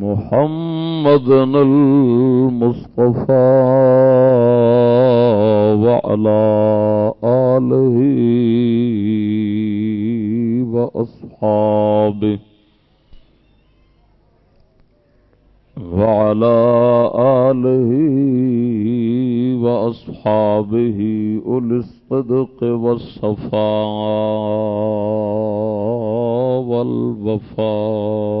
محمد المصطفى وعلى آله وأصحابه وعلى آله وأصحابه أولي الصدق والصفاء والوفاء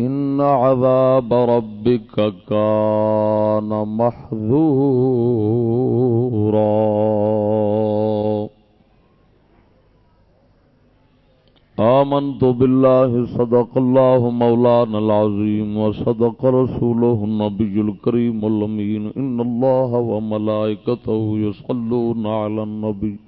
إن عذاب ربك كان محذورا آمنت بالله، صدق الله مولانا العظيم، وصدق رسوله النبي الكريم الأمين. إن الله وملائكته يصلون على النبي.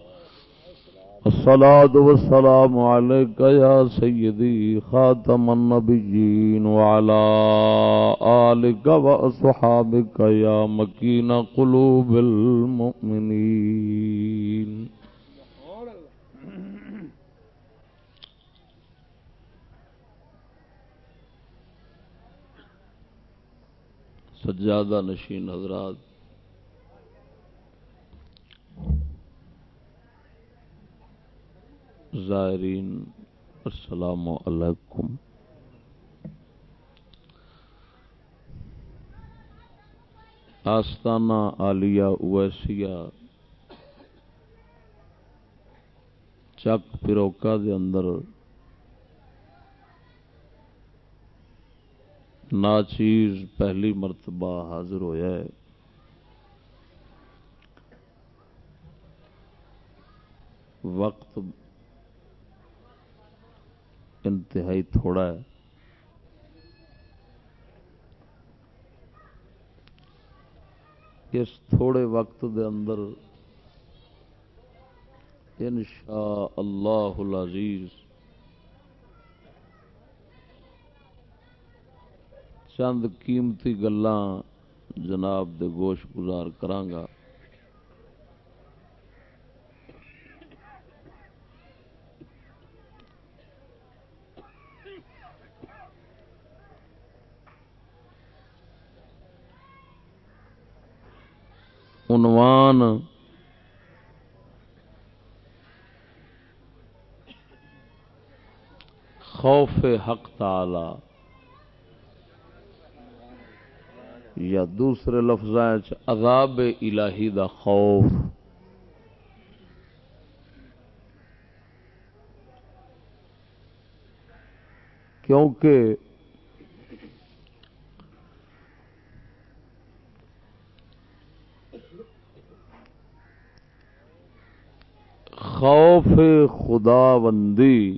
الصلاة والسلام عليك يا سيدي خاتم النبيين وعلى آلك وأصحابك يا مكين قلوب المؤمنين. سجادہ نشین حضرات زائرین، السلام علیکم۔ آستانہ عالیہ اویسیہ، چک پروکا دے اندر ناچیز پہلی مرتبہ حاضر ہویا ہے۔ وقت انتہائی تھوڑا ہے۔ اس تھوڑے وقت دے اندر انشاء اللہ العزیز چند قیمتی گلاں جناب دے گوش گزار کرانگا عنوان خوف حق تعالی یا دوسرے لفظ عذاب الہی دا خوف کیونکہ خوف خدا بندی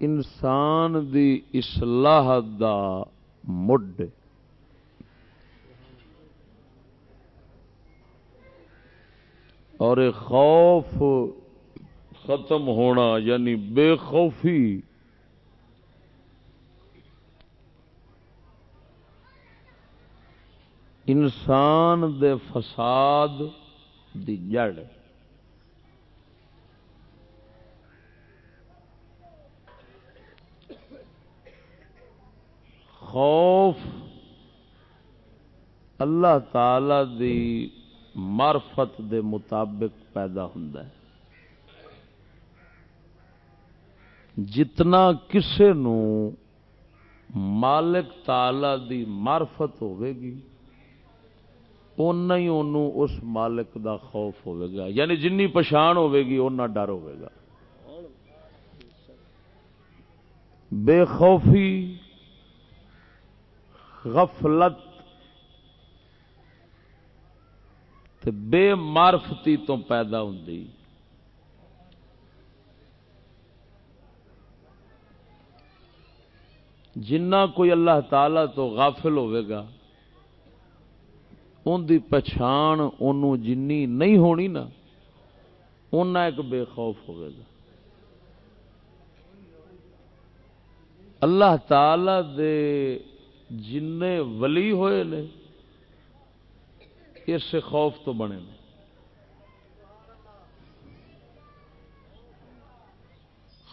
انسان دی اصلاح دا مڈ۔ اور خوف ختم ہونا یعنی بے خوفی۔ انسان دے فساد دی جڑ۔ خوف اللہ تعالی دی معرفت دے مطابق پیدا ہے۔ جتنا کسے نو مالک تالا دی معرفت ہوے گی اُنہ ہی انہوں اس مالک دا خوف ہوے گا۔ یعنی جنی پچھان ہوے گی اُنہ ڈر ہوے گا۔ بے خوفی، غفلت تے بے معرفتی تو پیدا ہوں جنہ کوئی اللہ تعالی تو غافل ہوئے گا ان دی پچھان انہوں جنی نہیں ہونی نا ان ایک بے خوف ہوئے گا۔ اللہ تعالی دے جن ولی ہوئے نے، اس خوف تو بنے نے۔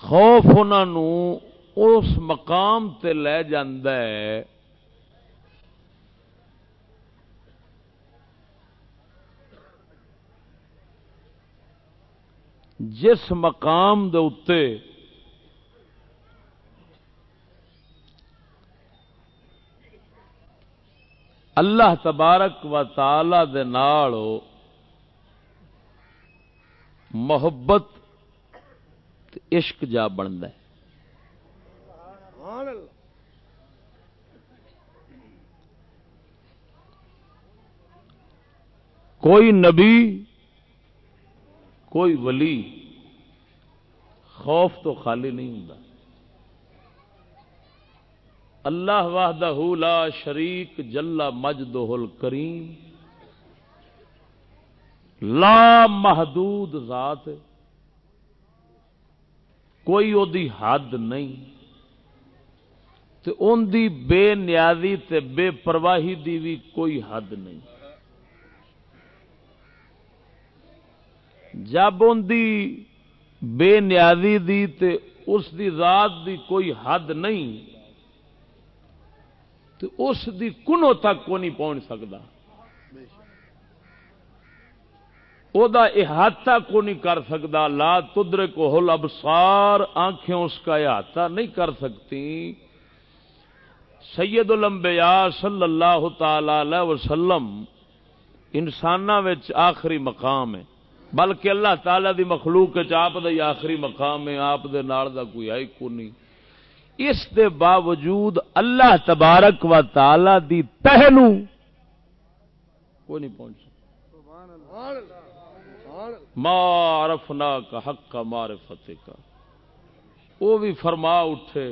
خوف انہوں اس مقام تے لے ہے جس مقام دے اتے اللہ تبارک و تعالی دے نال محبت عشق جا بنتا ہے۔ کوئی نبی کوئی ولی خوف تو خالی نہیں ہوں اللہ وحدہ لا شریک جلا مجدہ الکریم۔ لا محدود ذات۔ کوئی او دی حد نہیں۔ تے ان دی بے نیازی تے بے پرواہی دی بھی کوئی حد نہیں۔ جب ان دی بے نیازی دی تے اس دی ذات دی کوئی حد نہیں، تو اس دی کنو تک کو نہیں پہنچ سکتا۔ او دا احاطہ کو نہیں کر سکتا۔ لا تدر کو ہل ابسار آنکھیں اس کا احاطہ نہیں کر سکتی۔ سید الانبیاء صلی اللہ تعالی وسلم انسان آخری مقام ہے۔ بلکہ اللہ تعالی دی مخلوق آپ دا آخری مقام ہے، آپ دے نال دا کوئی آئی کو نہیں۔ اس دے باوجود اللہ تبارک و تعالی دی پہلو کوئی نہیں پہنچ مارفنا کا حق کا معرفت کا وہ بھی فرما اٹھے،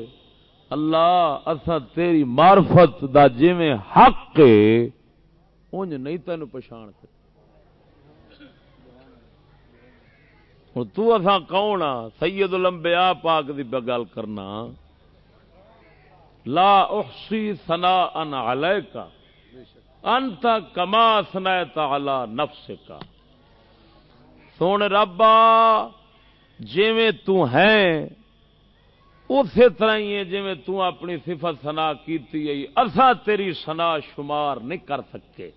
اللہ اصا تیری معرفت دا جی حق انج نہیں تین پچھان ہوں تسا کون آ؟ سید الانبیاء پاک دی گل کرنا۔ لا احسی سنا ان کا انت کما سنا تعالی نفس کا سون ربا، جیویں تو اسی طرح ہی ہے جیویں تو اپنی صفت سنا کیتی اسا تیری سنا شمار نہیں کر سکے۔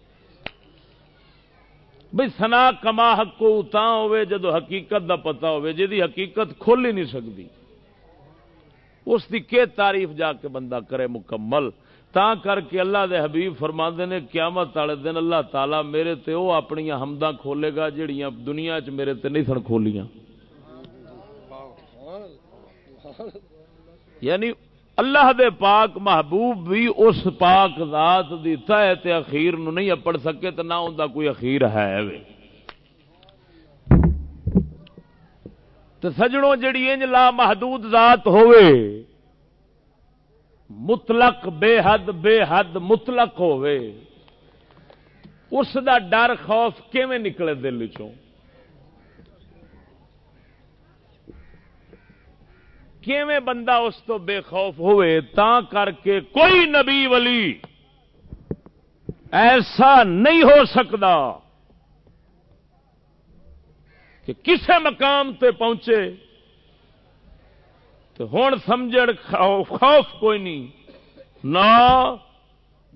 بھئی سنا کما حق کو اتاں ہوئے جدو حقیقت دا پتہ ہوئے، جدی حقیقت کھول ہی نہیں سکتی اس کی کہ تعریف جا کے بندہ کرے مکمل؟ تا کر کے اللہ دے حبیب فرما نے، قیامت والے دن اللہ تعالی میرے تے او اپنی حمداں کھولے گا جڑیاں دنیا چ میرے تے نہیں سن کھولیاں۔ یعنی اللہ دے پاک محبوب بھی اس پاک ذات دی تہ تے اخیر نو نہیں اپڑ سکے تو نہ ہوندا کوئی اخیر ہے وے۔ تو سجڑوں جڑی انج لا محدود ذات ہوئے مطلق بے حد بے حد مطلق ہوئے اس دا ڈر خوف کیویں نکلے دل چوں کیویں بندہ اس تو بے خوف ہوئے تا کر کے کوئی نبی ولی ایسا نہیں ہو سکتا کہ کسے مقام تے پہنچے تو ہوں سمجھ خوف کوئی نہیں، نہ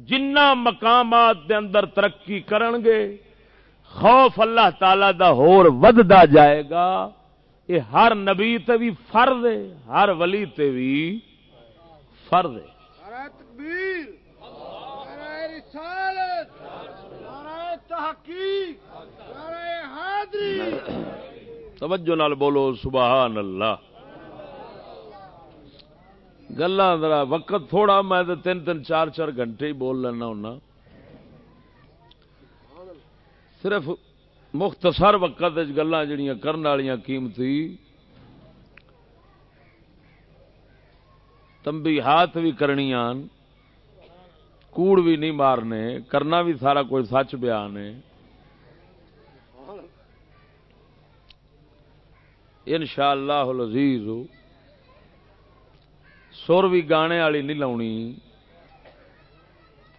جنہ مقامات دے اندر ترقی کرن گے خوف اللہ تعالی دا ہور وددا جائے گا۔ یہ ہر نبی تے بھی فرض ہے ہر ولی تے بھی فرض ہے۔ توجہ نال بولو سبحان اللہ۔ گلا ذرا وقت تھوڑا میں تین تین چار چار گھنٹے ہی بول لینا ہونا۔ صرف مختصر وقت گلا جڑیاں کرنے والی قیمتی۔ تمبی ہاتھ بھی کرنی کوڑ بھی نہیں مارنے، کرنا بھی سارا کوئی سچ بیان ہے۔ ان شاء اللہ لذیذ سر بھی گانے والی نہیں لاؤنی۔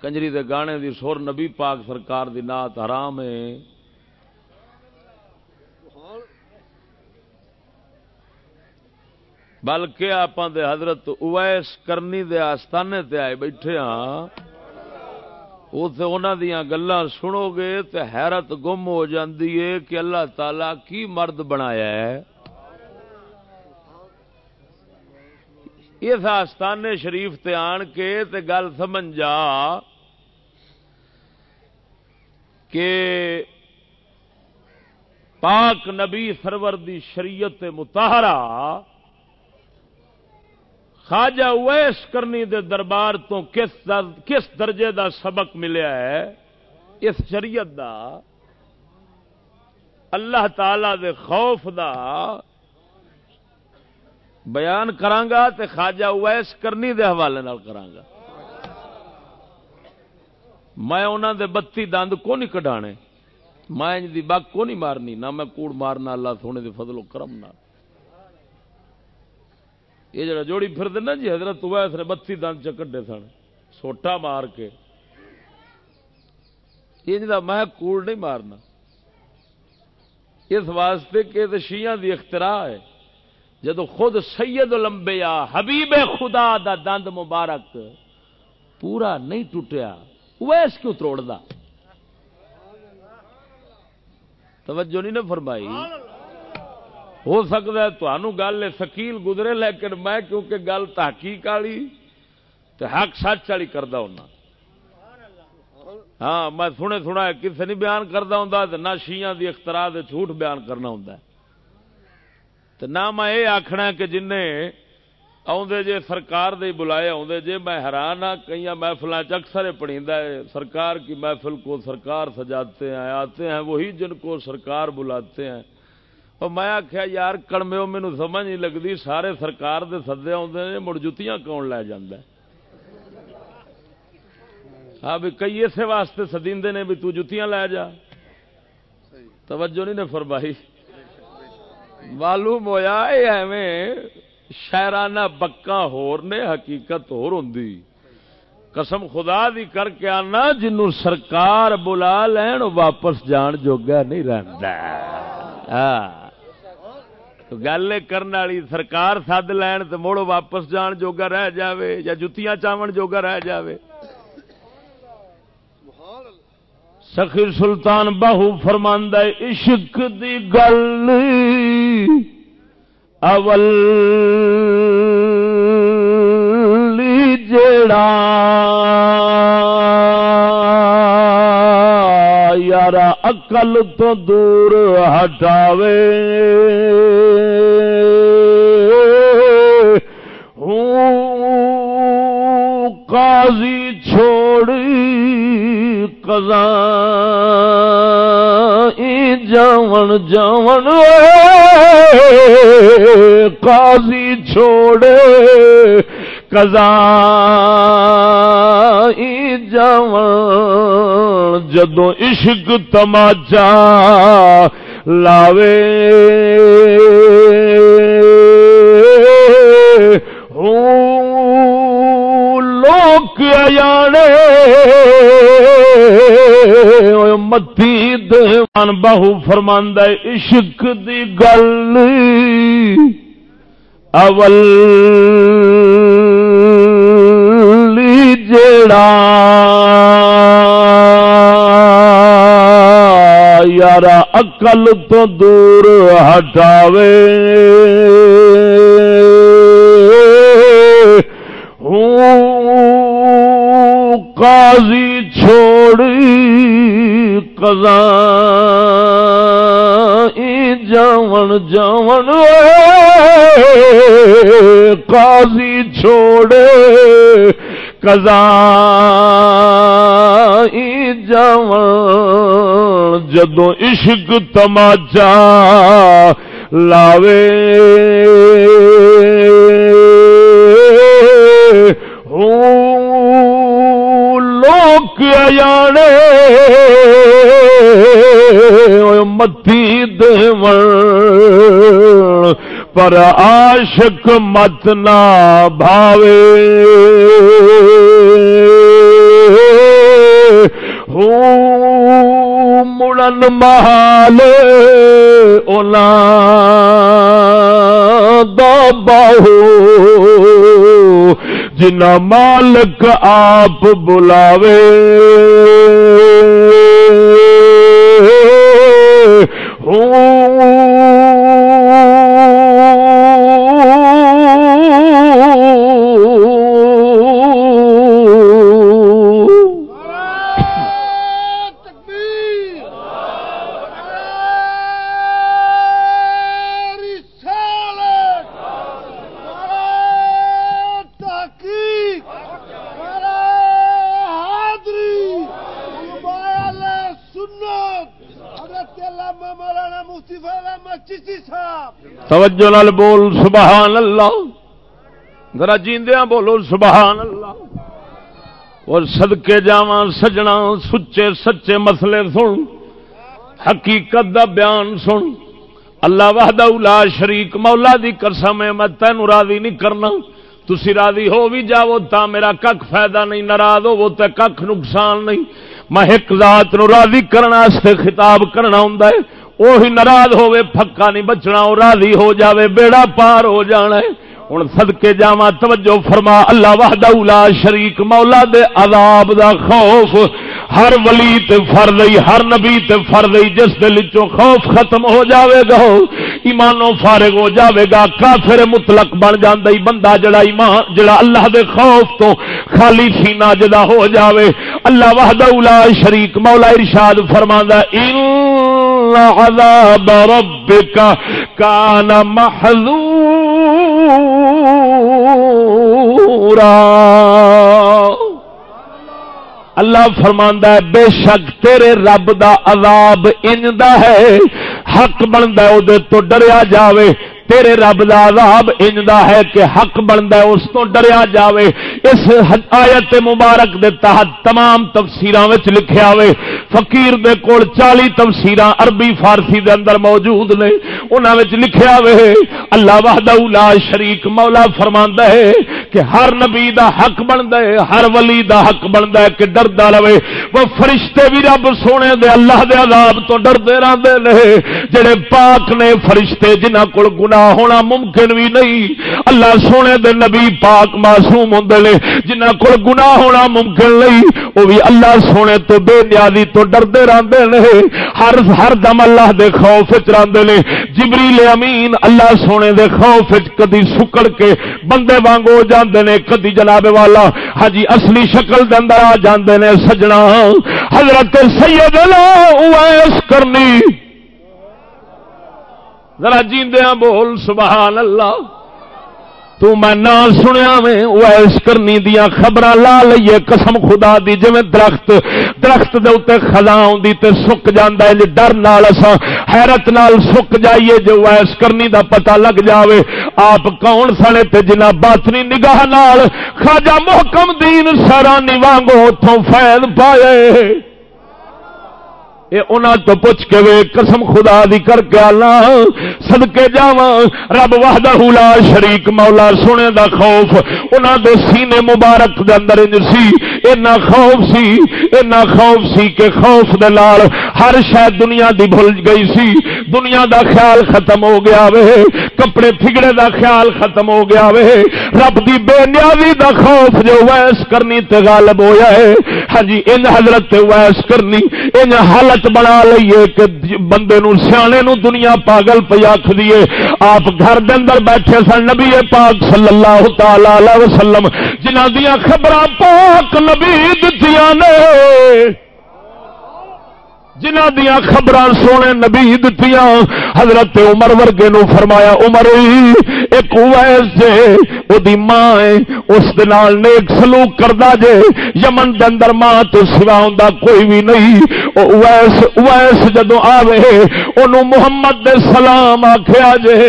کنجری دے گانے دی سر نبی پاک سرکار دی نات حرام ہے۔ بلکہ آپ دے حضرت اویس کرنی دے آستانے تے آئے بیٹھے ہاں انہوں دیا گلا سنو گے تو حیرت گم ہو جاندی ہے کہ اللہ تعالی کی مرد بنایا ہے۔ اس آستانے شریف تے آن کے تے گل سمجھ جا کہ پاک نبی سرور دی شریعت متحرہ خواجہ ویس کرنی دے دربار تو کس کس درجے دا سبق ملیا ہے؟ اس شریعت دا۔ اللہ تعالی دے خوف دا۔ بیان کرانگا تے خواجہ ویس کرنی دے حوالے نال کرانگا۔ میں انہوں دے بتی دند کو نہیں کڈانے؟ میں دی بک کو نہیں مارنی؟ نہ میں کوڑ مارنا، اللہ سونے دے فضل و کرم نہ یہ جڑا جوڑی پھر دینا جی حضرت ویس نے بتی دند چکڈے سن، سوٹا مار کے۔ یہ جدا میں کوڑ نہیں مارنا۔ اس واسطے کہ شیعہ دی اختراع ہے۔ جدو خود سید لمبیا حبیب خدا دا دند مبارک پورا نہیں ٹوٹیا ویس کیوں توڑ توجہ نہیں نا فرمائی۔ ہو سکتا ہے تو گل سکیل گزرے، لیکن میں کیونکہ گل تحقیق والی تو حق سچ والی کرتا ہوں ہاں میں سنے سنا کسی نہیں بیان کرتا ہوں نہ شیاں دی اختراع دے جھوٹ بیان کرنا ہوں تو نہ میں یہ آخنا کہ جن آدھے جے سرکار دے بلائے آدھے جے، میں حیران ہاں کئی محفل اکثر پڑھی سرکار کی محفل کو سرکار سجاتے ہیں، آتے ہیں، وہی جن کو سرکار بلاتے ہیں۔ اور میں آخیا یار کڑمے مینو سمجھ نہیں لگتی سارے سرکار دے سدے آتے ہیں، مڑ جتیاں کون لے جاندہ ہاں بھی کئی اسے واسطے سدیندے نے بھی تو جتیاں لے جا۔ توجہ نہیں نے فرمائی۔ معلوم ہوا ایویں شہرانہ بکا ہور نے حقیقت ہور ہوں قسم خدا دی کر کے آنا، جنوں سرکار بلا لین، واپس جان جوگا نہیں رہتا ہاں۔ گل کرنے والی سرکار سد لین تو مڑ واپس جان جوگا رہ جاوے یا جتیاں چاون جوگا رہ جاوے۔ سخی سلطان باہو فرماندہ عشق دی گل اول اقل تو دور ہٹاوے قاضی چھوڑی قضا جون جون قاضی چھوڑے کزا جون جدو عشق تماچا لاوے۔ لوگ لوک جانے متی دان بہو فرماند عشق دی گل۔ اول جڑا یار اقل تو دور ہٹاوے۔ قاضی چھوڑی کزا جون جون قاضی چھوڑے کزا جون جدو عشق تماچا لاوے۔ لوک جانے متی دون پر عاشق مت نہ بھاوے۔ مڑن محال اولا باہو۔ جنا مالک آپ بلاوے۔ توجہ نال بول سبحان اللہ۔ ذرا جیندیاں بولو سبحان اللہ۔ اور صدقے جاواں، سجنا، سچے سچے مسئلے سن۔ حقیقت دا بیان سن۔ اللہ وحدہ لا شریک، مولا دی قسم ہے، میں تینوں راضی نہیں کرنا۔ تسی راضی ہو بھی جاؤ، تا میرا کک فائدہ نہیں، ناراض ہو تے کک نقصان نہیں۔ میں ایک ذات نو راضی کرنا خطاب کرنا ہوں وہی ناراض ہوے پکا نہیں بچنا، وہ راضی ہو جاوے، بیڑا پار ہو جانا ہے۔ ہوں سدکے جا توجہ فرما، اللہ وحدہ لا شریک، مولا دے عذاب دا خوف۔ ہر ولی تے فرضی ہر نبی تے فرضی جس دل چوں خوف ختم ہو جاوے گا، ایمانوں فارغ ہو جاوے گا، کافر مطلق بن جاندا بندہ جڑا ایمان، جڑا اللہ دے خوف تو خالی سینہ جدا ہو جاوے۔ اللہ وحدہ لا شریک، مولا ارشاد فرماندا ان عذاب ربك كان محذورا اللہ فرماندا ہے، بے شک تیرے رب دا عذاب انج دا ہے، حق بندا ہے او دے تو ڈریا جاوے تیرے رب دا عذاب انجدا ہے کہ حق بنتا ہے، اس تو ڈریا جاوے۔ اس آیت مبارک دے تحت تمام تفسیراں وچ لکھیا ہوئے۔ فقیر دے کول 40 تفسیراں عربی، فارسی دے اندر موجود نے۔ انہاں وچ لکھیا ہوئے، اللہ وحدہ لا شریک مولا فرماندا ہے کہ ہر نبی دا حق بندا ہے، ہر ولی دا حق بندا ہے کہ ڈردا رہے۔ وہ فرشتے بھی رب سونے دے، اللہ دے عذاب تو ڈردے رہندے نے۔ جڑے پاک نے فرشتے، جنہاں کول گناہ ہونا ممکن بھی نہیں۔ اللہ سونے دے نبی پاک معصوم ہوں نے جنہ کو گنا ہونا ممکن نہیں، وہ بھی اللہ سونے تو بے نیازی تو ڈردے رہتے ہیں ہر ہر دم اللہ دے خوف چاہتے ہیں جبریل امین اللہ سونے دے خوف کدی سکڑ کے بندے وانگ ہو جاندے نے، کدی جناب والا۔ ہاں جی، اصلی شکل دے اندر آ جاندے نے، سجنا۔ حضرت سید اویس کرنی۔ ذرا جیندیاں بول سبحان اللہ تو میں نہ سنیا میں ویس کرنی دیا خبر لا لیے قسم خدا دی جی درخت درخت دے اتنے خزاں آدھی تے سک جانا ہے ڈر نال اسا حیرت نال سک جائیے جو ویس کرنی دا پتہ لگ جاوے۔ آپ کون سنے تے جنا باطنی نگاہ نال خواجہ محکم دین سرانی وانگو اتوں فیض پائے۔ تو پوچھ کے وے قسم خدا دی کر کے آنا سدکے جا رب واہدہ لا شریک، مولا سونے دا خوف انہوں دے سینے مبارک دے اندر انج سی، اینا خوف سی، اینا خوف سی کہ خوف دے لال ہر شاید دنیا دی بھول گئی سی دنیا دا خیال ختم ہو گیا وے، کپڑے پھگڑے دا خیال ختم ہو گیا وے۔ رب دی بے نیازی دا خوف جو ویس کرنی تے غالب ہویا ہے۔ ہاں جی ان حضرت تے ویس کرنی۔ ان حالت بنا لئیے کہ بندے نو سیانے نو دنیا پاگل پہ آخ دیے آپ گھر دے اندر بیٹھے سن نبی پاک صلی اللہ تعالی علیہ وسلم، جنہ دیا خبر پاک نبی دتیاں نے۔ جنہ دیا خبر سونے نبی دتیاں، حضرت عمر ورگے نو فرمایا، عمر، ایک ویس جے او دی ماں ہے اس دنال نیک سلوک کردہ جے، یمن دے اندر ماں تو سوا ہوندا کوئی بھی نہیں۔ او ویس ویس جدو آوے انہوں محمد دے سلام آکھیا جے۔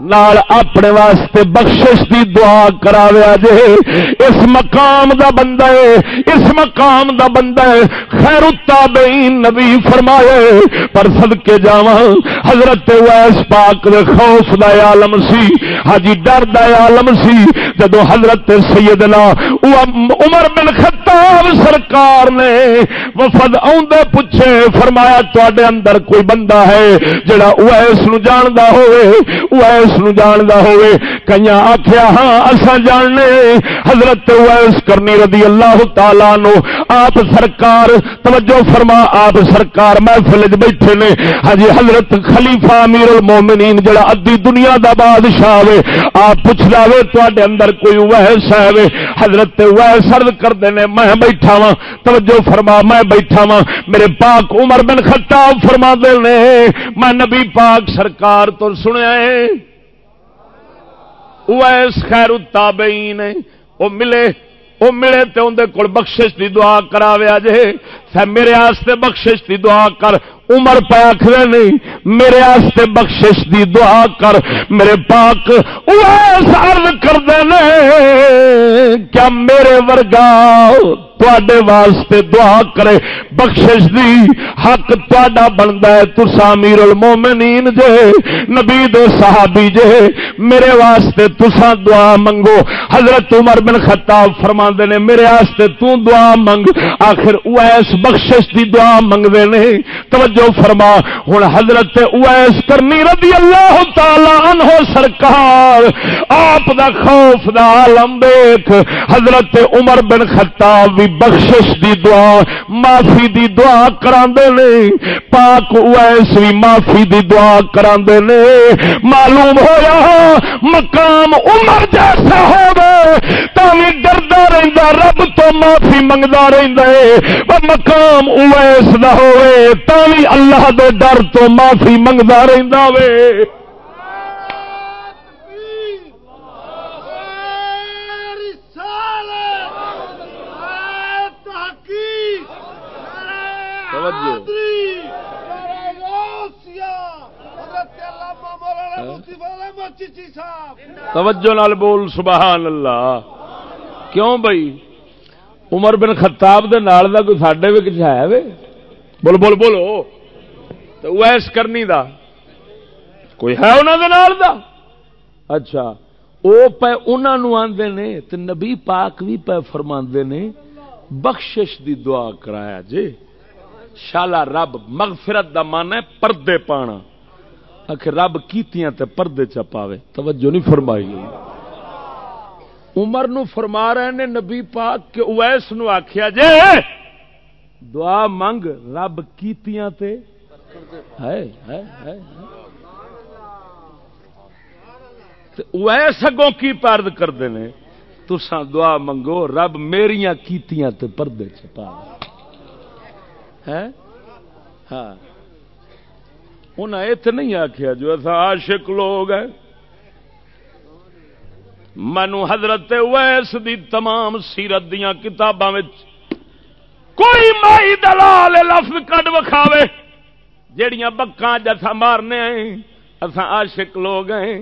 نال اپنے واسطے بخشش دی دعا کراویا جے۔ اس مقام دا بندہ ہے، اس مقام دا بندہ ہے۔ خیر التابعین نبی فرمائے پر صدقے جاواں۔ حضرت ویس پاک دے خوف دا عالم سی۔ حاجی ڈر دا عالم سی۔ جدو حضرت سیدنا عمر بن خطاب سرکار نے وفد اوندے پوچھے، فرمایا تواڈے اندر کوئی بندہ ہے جڑا ویس نو جاندا ہوئے ویس ویس نو جاندا ہوئے۔ کئیاں آکھیا ہاں اساں جاننے حضرت ویس کرنی رضی اللہ تعالی نو آپ سرکار، توجہ فرما، آپ سرکار محفل وچ بیٹھے نے۔ ہاں جی حضرت خلیفہ امیر المومنین، جڑا ادھی دنیا دا بادشاہ وے، آپ پوچھ لاوے تواڈے اندر کوئی ویس ہے وے؟ حضرت ویس عرض کردے نے، میں بیٹھا وا توجہ فرما، میں بیٹھا وا میرے پاک عمر بن خطاب فرما دے نے۔ میں نبی پاک سرکار تو سنیا ہے۔ ویس خیر التابعین۔ او ملے او ملے تے اندر کول بخشش دی دعا کراویا جے میرے آستے بخشش دی دعا کر۔ عمر پہ آخر نہیں، میرے آستے بخشش دی دعا کر۔ میرے پاک، ویس عرض کر دینے۔ کیا میرے ورگا تے واسطے دعا کرے، بخشش دی، حق تا بنتا ہے۔ تسا امیر المومنین جے، نبی دے صحابی جے، میرے واسطے تسا دعا منگو۔ حضرت عمر بن خطاب فرما نے، میرے واسطے تو دعا منگ۔ آخر اویس بخشش دی دعا منگتے نہیں توجہ فرما۔ ہوں حضرت اویس کرنی رضی اللہ تعالی عنہ سرکار، آپ دا خوف دا عالم دیکھ۔ حضرت عمر بن خطاب بھی بخشش دی دعا، معافی دی دعا کرا پاک ویس بھی معافی دی دعا کرا معلوم ہویا مقام عمر جیسا ہو ڈردا رہتا رب تو معافی منگتا رہتا ہے۔ مقام اویس نہ ہوئے بھی اللہ دے ڈر تو معافی منگتا رہتا وے۔ توجہ۔ توجہ نال بول، سبحان اللہ۔ کیوں بھائی؟ عمر بن خطاب دے نال دا کوئی ساڈے وچ ہے وے؟ بول بول بولو۔ تو ویس کرنی دا۔ کوئی ہے انہاں دے نال دا؟ اچھا۔ او پے انہاں نو آندے نے تے نبی پاک بھی پے فرماندے نے، بخشش دی دعا کرایا جی شالا رب مغفرت دا مان ہے، پردے پانا۔ آخر رب کیتیاں تے پردے چ پاوے۔ توجہ نہیں فرمائی۔ گئی عمر نو فرما رہے نے نبی پاک کہ اویس نو آخیا جے۔ دعا منگ، رب کیتیاں تے۔ ہے ہے ہے اویس اگوں کی پرد کرتے ہیں تسا دعا منگو، رب میریاں کیتیاں تے پردے چ پاوے۔ ہاں۔ انہیں ات نہیں آخیا جو ایسا عاشق لوگ ہیں۔ مینو حضرت ویس دی تمام سیرت دیا کتاباں کوئی مائی دلال لفظ کڈ وکھاوے، جیڑیاں بکاں جسا مارنے آئے اسا عاشق لوگ ہیں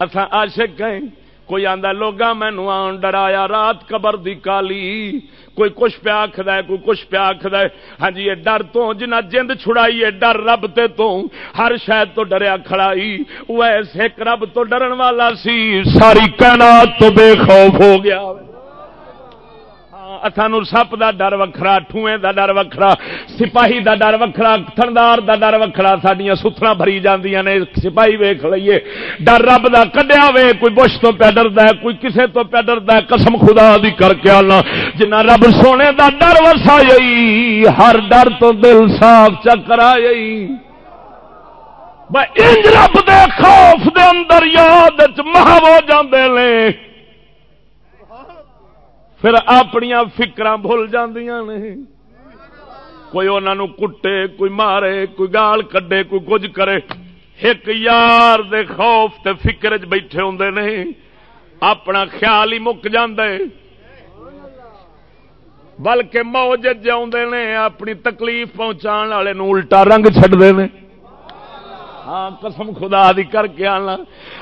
اسا عاشق ہیں۔ کوئی آدھا لوگا مینو آن ڈرایا، رات قبر دی کالی۔ کوئی کچھ پیا آخد کوئی کچھ پیا آخد ہاں جی یہ ڈر تو، جنہ جند چھڑائی ہے ڈر رب تے تو۔ ہر شاید تو ڈریا کھڑائی۔ وہ ایسے رب تو ڈرن والا سی، ساری کائنات تو بے خوف ہو گیا۔ سانو سپ دا ڈر وکھرا ٹوئیں دا ڈر وکھرا، سپاہی دا ڈر وکھرا، تھندار دا ڈر وکھرا سڈیا ستھرا بھری جاندیاں نے، سپاہی ویخ لئیے۔ ڈر رب دا کڈیا وے، کوئی بش تو پہ ڈردا ہے، کوئی کسے تو پہ ڈردا ہے، قسم خدا دی کر کے آنا۔ جنہ رب سونے دا ڈر وسا ہر ڈر تو دل صاف چکر آئی انج رب دے خوف دے اندر یاد محو جاندے لے پھر اپنی فکر بھول نے۔ کوئی انہوں کٹے، کوئی مارے، کوئی گال کڈے، کوئی کچھ کرے۔ ایک یار دے خوف تے فکر چ بیٹھے ہوں نے۔ اپنا خیال ہی مک بلکہ موج نے، اپنی تکلیف پہنچا والے الٹا رنگ چڈتے ہیں ہاں قسم خدا دی کر کے آنا۔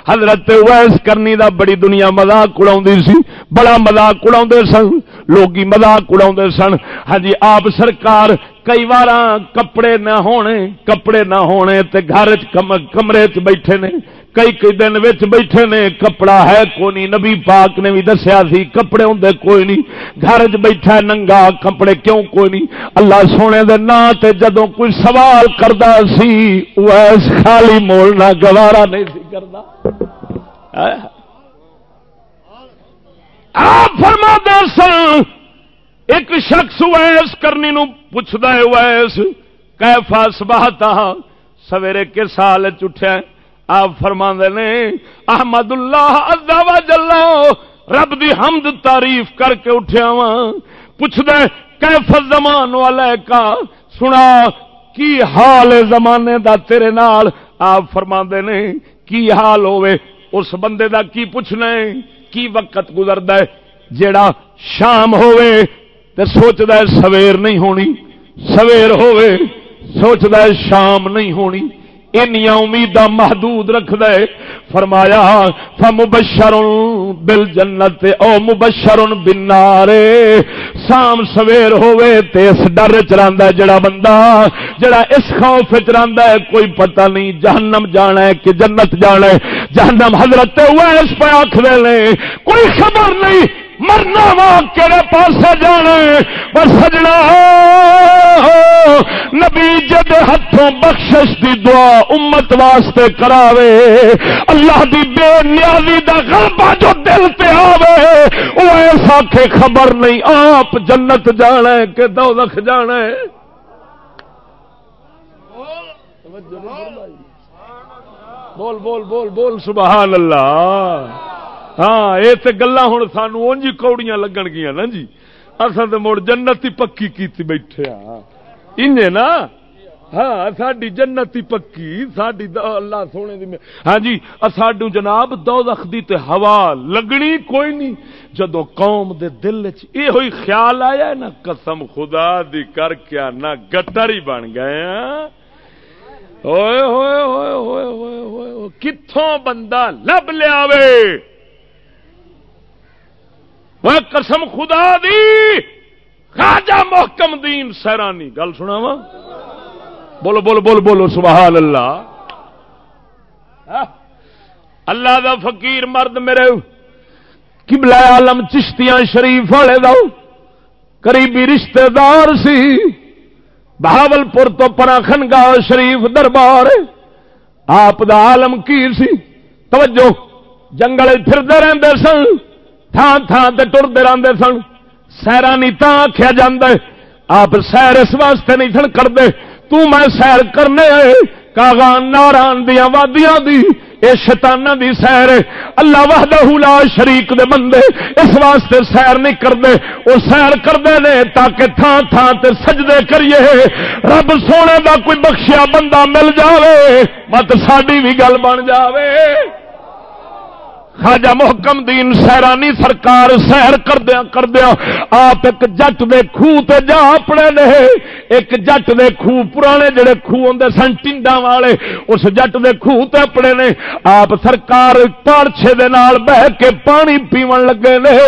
حضرت ویس کرنی دا بڑی دنیا مذاق اڑا سی، بڑا مذاق اڑا سن۔ لوگ مذاق اڑا سن۔ ہاں جی آپ سرکار کئی بار کپڑے نہ ہونے، کپڑے نہ ہونے تے گھر کمرے چ بیٹھے نے۔ کئی کئی دن بیٹھے نے، کپڑا ہے کوئی نہیں نبی پاک نے بھی دسیا سی، کپڑے ہوں کوئی نہیں۔ گھر بیٹھا ننگا، کپڑے کیوں کوئی نہیں؟ اللہ سونے دے نا تے جدوں کوئی سوال کردا سی ویس خالی مولنا گوارا نہیں سی کردا۔ آپ فرما سن، ایک شخص ویس کرنی نو پوچھتا ہے ویس کیفا سباہتا سویرے کے سال چٹھیا آپ فرما نے احمد اللہ جلا رب دی حمد تعریف کر کے اٹھیا وا پوچھ دے کیف زمان والے کا؟ سنا، کی حال زمانے دا تیرے نال؟ آپ فرما نے، کی حال ہوے اس بندے دا کی پوچھنا ہے؟ کی وقت گزرد ہے؟ جیڑا شام ہوے تے سوچد سویر نہیں ہونی۔ سویر ہوے سوچد شام نہیں ہونی۔ امید محدود رکھ دے۔ فرمایا، فمبشر بل جنت او مبشر بنارے سام سویر ہوئے تے اس ڈر چراندا جڑا بندہ، جڑا اس خوف چراندا ہے، کوئی پتہ نہیں جہنم جانا ہے کہ جنت جانا ہے۔ جہنم حضرت ویس پہ آخ دے کوئی خبر نہیں مرنا وا کہڑے پاسے جانا پر سجنا، نبی جد ہاتھوں بخشش دی دعا امت واسطے کراوے۔ اللہ دی بے نیازی دا غلبہ جو دل تے آوے وہ ایسا کہ خبر نہیں، آپ جنت جانا ہے کہ دوزخ جانا ہے۔ بول بول بول بول، سبحان اللہ۔ ہاں یہ تو گلا ہوں سانو اونجی کوڑیاں لگن گیا نا جی اصل تو مڑ جنت ہی پکی کی بیٹھے ان نا ہاں ساری جنت ہی پکی ساری اللہ سونے دی ہاں جی ساڈو جناب دو لکھ تے ہوا لگنی کوئی نہیں جدو قوم دے دل چ یہ ہوئی خیال آیا نا قسم خدا دی کر کیا نہ گٹر ہی بن گئے ہوئے ہوئے ہوئے ہوئے ہوئے ہوئے کتوں بندہ لب لیا وہ قسم خدا دی خاجا محکم دین سیرانی، گل سنا وا بولو بولو بولو بولو، سبحان اللہ۔ اللہ دا فقیر مرد میرے کبلا عالم چشتیاں شریف والے دا، قریبی رشتہ دار سی۔ بہاول پور تو پرا خنگا شریف دربار، آپ دا عالم کی سی؟ توجہ، جنگل پھرتے رہتے سن۔ تھان تھان سے ٹرتے رہتے سن۔ سیرا نہیں تا آخیا جا آپ سیر اس واسطے نہیں سن کرتے میں سیر کرنے کاغان ناران دیا وادیاں دی۔ اے شیطانہ دی سیر اللہ وحدہ لا شریک دے بندے اس واسطے سیر نہیں کرتے وہ سیر کرتے نے تاکہ تھان تھان تے سجدے کریے۔ رب سونے دا کوئی بخشیا بندہ مل جاوے۔ مت ساڈی بھی گل بن جاوے۔ خاجہ محکم دین سیرانی سرکار سیر کردیا کردیا۔ آپ ایک جٹ دے خوہ تے جا اپنے نے۔ ایک جٹ دے خوہ پرانے جڑے خوہ ہوندے سن ٹنڈا والے، اس جٹ دے خوہ تے اپنے نے۔ آپ سرکار پارچے دے نال بہ کے پانی پیون لگے نے۔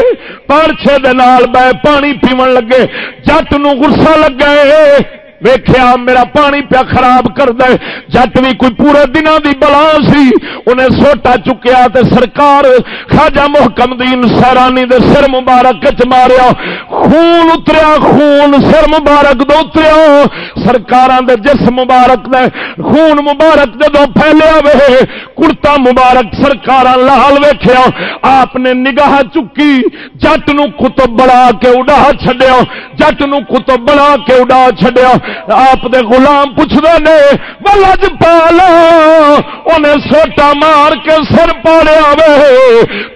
پارچے دے نال بہ پانی پیون لگے۔ جٹ نو غصہ لگے۔ ویخیا میرا پانی پیا خراب کر دے۔ جٹ بھی کوئی پورے دنوں دی بلا سی۔ انہیں سوٹا چکیا تے سرکار خاجا محکم دین سیرانی دے سر مبارک چ ماریا۔ خون اتریا، خون سر مبارک دو اتریا۔ سرکار دے جس مبارک دے۔ خون مبارک جدو پھیلیا وے کڑتا مبارک سرکار لال ویخیا آپ نے نگاہ چکی، جٹ نو کتب بڑا کے اڈا چڈیا جٹ نو کتب بڑا کے اڈا چڈیا آپ دے غلام پوچھتے نے بلج پالا، انہیں سوٹا مار کے سر پاڑیا وے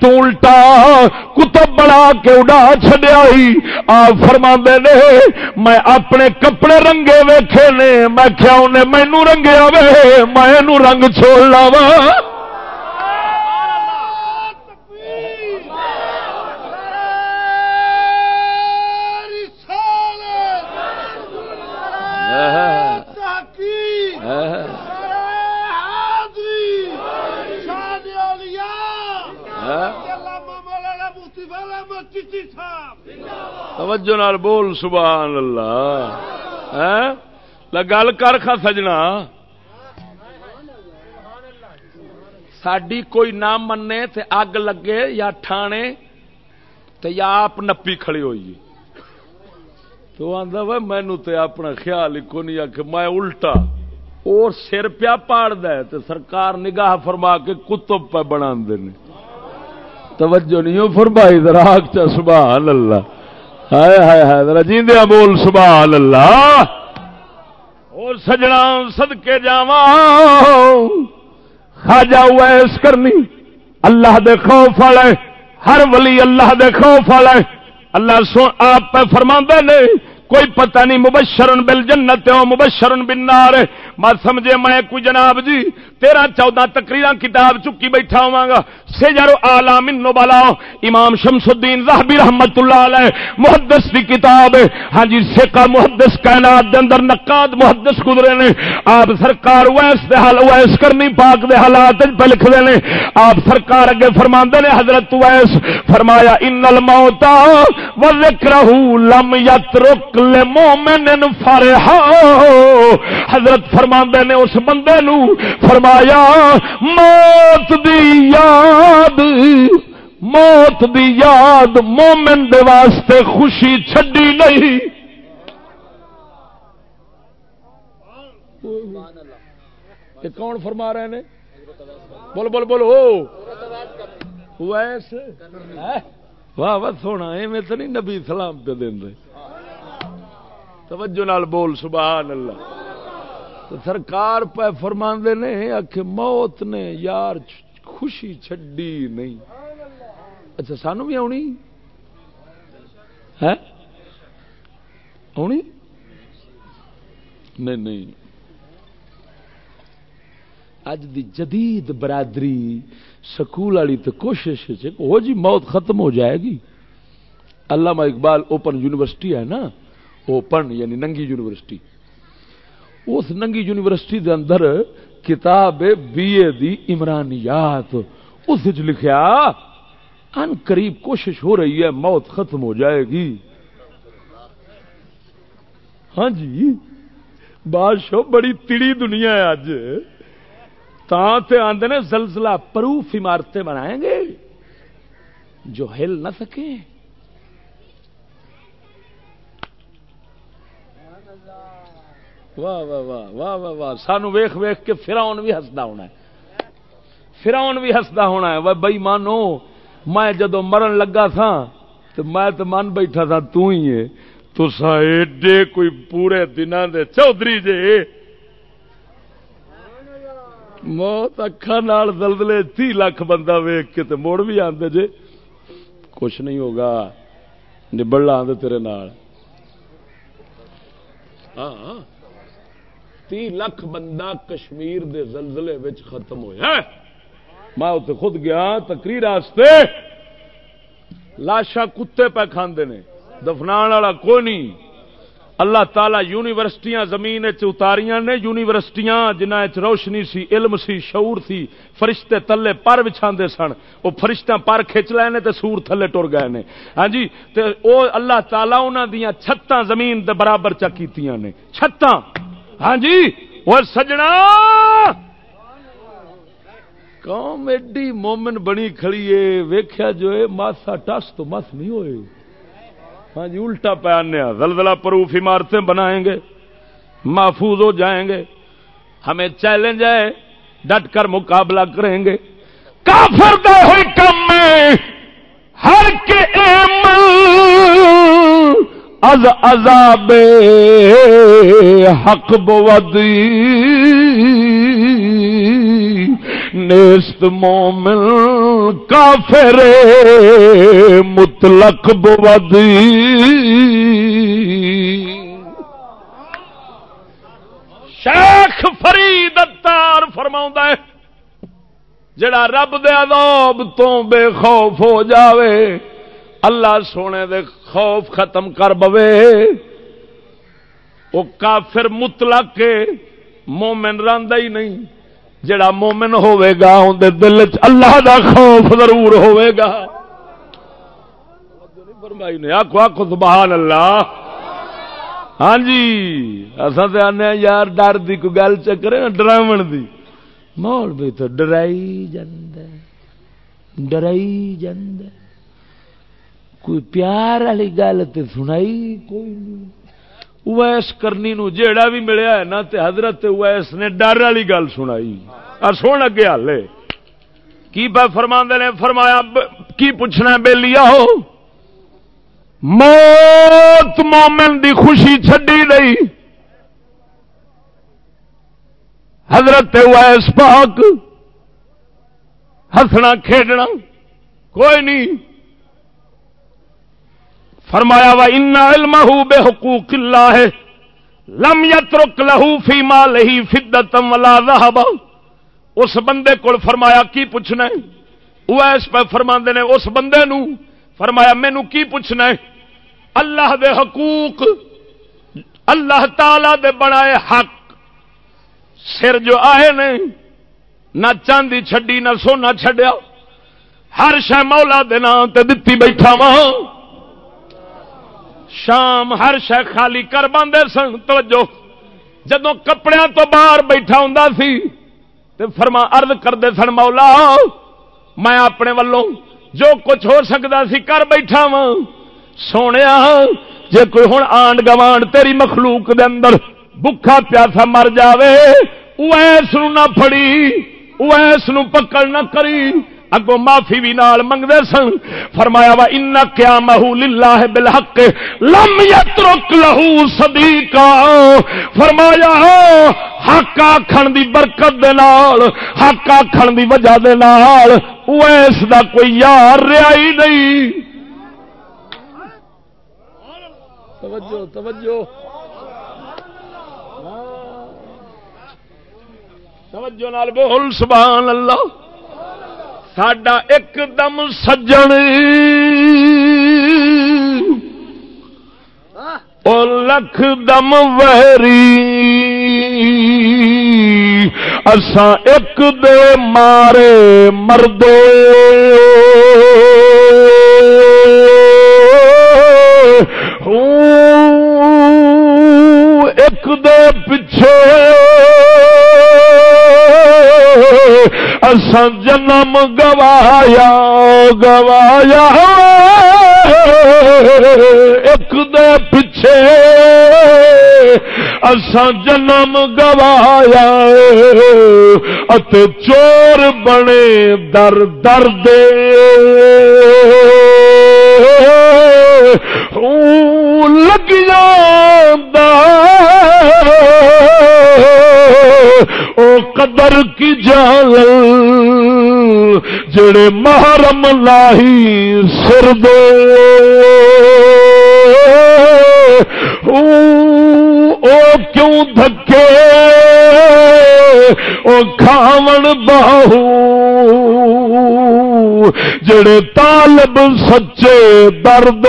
تو الٹا کتب بڑا کے اڈا چڈیا آپ فرما نے، میں اپنے کپڑے رنگے ویکھے نے، میں کیا انہیں مینو رنگیا وے میں رنگ چھوڑ لاوا توجہ نال بول، سبحان اللہ۔ گل کر خا سجنا ساڈی کوئی نہ منے تے اگ لگے یا ٹھانے تے یا آپ نپی کھڑی ہوئی تو آدھا وہ مینو تے اپنا خیال ہی کو نہیں آ میں الٹا۔ اور سر پیا پاڑ تے سرکار نگاہ فرما کے کتب پہ بنا دے توجہ نہیں فرمائی دراک چا، سبحان اللہ۔ ہائے ہائے ہائے، ذرا جیندیا بول، سبحان اللہ۔ اور سجنا سد کے جاوا خاجا ویس کرنی۔ اللہ دے خوف والے، ہر ولی اللہ دے خوف والے۔ اللہ سو، آپ پہ فرما نے۔ کوئی پتہ نہیں، مبشرن بل جنت ہو، مبشرن بن نار مت سمجھے، میں کوئی جناب جی تیرہ چودہ تقریر کتاب چکی بیٹھا ہوا گا۔ سے جارو آلام نبلا امام شمس الدین زہبی رحمت اللہ علیہ، محدث کی کتاب. ہے ہاں جی سکا محدث کائنات دے اندر، نقاد محدث گزرے نے۔ آپ سرکار ویس دے حال، ویس کرنی پاک دے حالات پہ لکھ دے نے۔ آپ سرکار اگے فرماندے نے، حضرت ویس فرمایا، ان الموتا وذکرہ لم یترک لمومن فرحا۔ حضرت فرماندے نے اس بندے نو فرمایا، موت دی یاد، موت دی یاد مومن دے واسطے خوشی چھڈی نہیں۔ یہ کون فرما رہے ہیں؟ بول بول بول ہو واہ واہ، سونا، ایویں تو نہیں نبی سلام پہ دیں توجہ نال بول، سبحان اللہ۔ سرکار پہ فرما نے آخ موت نے، یار، خوشی چھڈی نہیں۔ اچھا سانو بھی آنی؟ ہے آنی؟ نہیں نہیں۔ اج دی جدید برادری سکول والی تو کوشش ہو جی موت ختم ہو جائے گی۔ علامہ اقبال اوپن یونیورسٹی ہے نا؟ اوپن یعنی ننگی یونیورسٹی۔ اس ننگی یونیورسٹی دے اندر کتاب بی اے دی عمرانیات، اس لکھیا، ان قریب کوشش ہو رہی ہے، موت ختم ہو جائے گی۔ ہاں جی بادشاہ بڑی تڑی دنیا ہے اج آدھے نے زلزلہ پروف عمارتیں بنائیں گے، جو ہل نہ سکیں۔ واہ واہ واہ واہ واہ واہ۔ سانو ویخ ویخ کے فراؤن بھی ہسدا ہونا ہے۔ فراؤن بھی ہسدا ہونا ہے۔ بئی مانو، میں جدو مرن لگا تھا تو میں تو من بیٹھا تھا تو ہی ہے۔ تو سا ایڈے کوئی پورے دن دے چودھری جے۔ موت اکھا نال دلدلے تی لاکھ بندہ ویخ کے تو موڑ بھی آدھے جے۔ کچھ نہیں ہوگا۔ نبڑ آدھے تیرے نال۔ ہاں۔, ہاں۔ تی لکھ بندہ کشمیر دے زلزلے وچ ختم ہویا میں اتنے خود گیا، تقریر لاشا کتے پہ کھانے نے۔ دفنا والا کوئی نہیں۔ اللہ تعالی یونیورسٹیاں زمین اتاریاں نے، یونیورسٹیاں جنہ روشنی سی، علم سی، شعور سی، فرشتے تلے پر بچھا سن۔ وہ فرشتہ پر کھچ لے نے تے سور تھلے ٹر گئے نے۔ ہاں جی تے او اللہ تعالی انہاں دیاں چھتاں زمین دے برابر چا کیتیاں نے۔ چھتاں! ہاں جی وہ سجنا۔ قوم ایڈی مومن بنی کھڑی ہے، ویکھیا جو ہے، ماسا ٹس تو مس نہیں ہوئے۔ ہاں جی الٹا پہننے زلزلہ پروف عمارتیں بنائیں گے، محفوظ ہو جائیں گے۔ ہمیں چیلنج ہے، ڈٹ کر مقابلہ کریں گے۔ کافر دے ہوئی کم میں، ہر کے از عذاب حق بودی۔ نیست مومن کافر مطلق بودی۔ شیخ فرید اتار فرما ہے، جڑا رب دے عذاب تو بے خوف ہو جاوے، اللہ سونے دے خوف ختم کر بوے۔ وہ کافر مطلق کے مومن رندا ہی نہیں۔ جڑا مومن ہوے گا اندر دل چ اللہ دا خوف ضرور ہوے گا۔ فرمائی نے آخو آخو سبحان اللہ۔ ہاں جی اصا تو آنے یار، ڈر دی کوئی گل چکرے نا، ڈراون دی۔ مول بھی تو ڈرائی جاندہ ڈرائی جاندہ کوئی پیار والی گل تو سنائی کوئی نہیں۔ ویس کرنی نو جیڑا بھی ملیا ہے نا تے حضرت ویس نے ڈر والی گل سنائی۔ اور سن اگے ہالے کی پہ فرما نے؟ فرمایا کی پوچھنا بے لیا ہو موت مومن دی خوشی چڈی نہیں۔ حضرت ویس پاک ہسنا کھیڈنا۔ کوئی نہیں۔ فرمایا وا ان علم بے حقوق اللہ ہے لم یترک لہو فی مال ہی فدتم ولا ذهب اس بندے کو فرمایا، کی پوچھنا ہے؟ وہ اس پہ فرما نے، اس بندے نو؟ فرمایا، مینو کی پوچھنا ہے؟ اللہ دے حقوق، اللہ تعالی دے بنائے حق سر جو آئے نے، نہ چاندی چھڈی، نہ سونا چھڈیا، ہر شہ مولا دے نام تے دتی بیٹھا وہاں شام ہر شہ خالی کر باندھے سن، توجہ۔ جدو کپڑے تو باہر بیٹھا ہوں سی، تے فرما ارد کرتے سن، مولا، میں اپنے والوں جو کچھ ہو سکتا سی کر بیٹھا وا سونے جے کوئی ہوں آنڈ گوانڈ تیری مخلوق دے اندر بکھا پیاسا مر جاوے ایس نہ پڑی ایس پکڑ نہ کری۔ اگو معافی بھی نال منگتے سن۔ فرمایا، وا ان کیا محو للہ بالحق لم یترک لہو صدیقا۔ فرمایا، حق آکھن دی برکت دے نال، حق آکھن دی وجہ دے نال اویس دا کوئی یار رہا ہی نہیں۔ توجہ توجہ۔ توجہ نال بول، سبحان اللہ۔ ساڈا ایک دم سجن او لکھ دم ویری اساں ایک دے مارے مردو ایک دے پچھے جنم گوایا گوایا۔ ایک دے پچھے اسان جنم گوایا۔ چور بنے در در دے لگ او قدر کی جال جڑے محرم لاہی سر دے۔ او کیوں دھکے؟ او کھاون باہو جڑے طالب سچے درد۔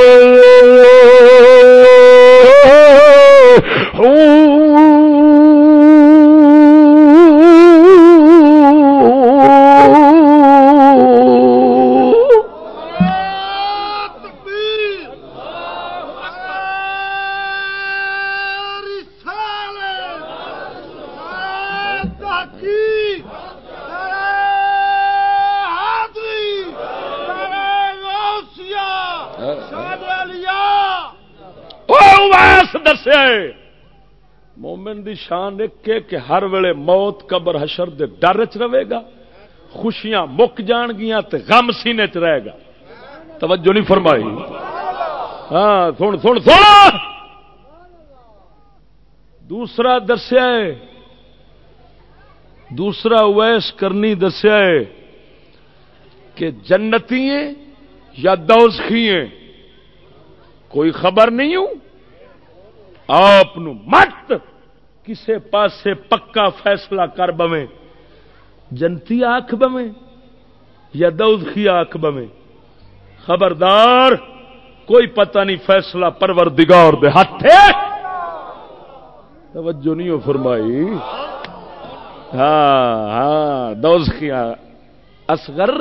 دسیا مومن دی شان ایک کہ ہر ویلے موت قبر حشر دے ڈر چ رہے گا، خوشیاں مک جان گیا تے غم سینے چ رہے گا۔ توجہ نہیں فرمائی۔ ہاں سن سن سن! دوسرا دسیا ہے، دوسرا ویس کرنی دسیا ہے کہ جنتی یا دوزخی کوئی خبر نہیں ہوں؟ آپ مت کسے پاسے پکا فیصلہ کر بویں۔ جنتی آخ بویں یا دوزخی آخ بویں۔ خبردار، کوئی پتہ نہیں فیصلہ پروردگار دے ہاتھ توجہ نہیں ہو فرمائی۔ ہاں ہاں دوزخیاں۔ اصغر،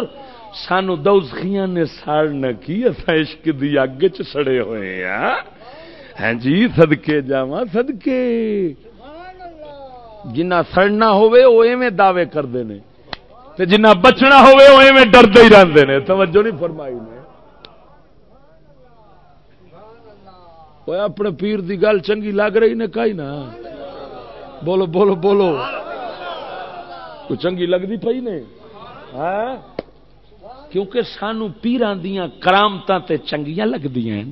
سانو دوزخیاں نے ساڑنا کی عشق دی اگ چ سڑے ہوئے ہیں۔ ہاں جی سدکے جا سدکے جنا سڑنا ہوئے وہ ایویں دعوے کرتے ہیں تے جنا بچنا ہوئے وہ ایویں ڈردے ہی رہتے ہیں توجہ نہیں فرمائی نے۔ وہ اپنے پیر دی گل چنگی لگ رہی نے کئی نا؟ بولو بولو بولو۔ کو چنگی لگتی پی نے؟ ہاں؟ کیونکہ سانو پیران دیا کرامت چنگیاں لگتی ہیں۔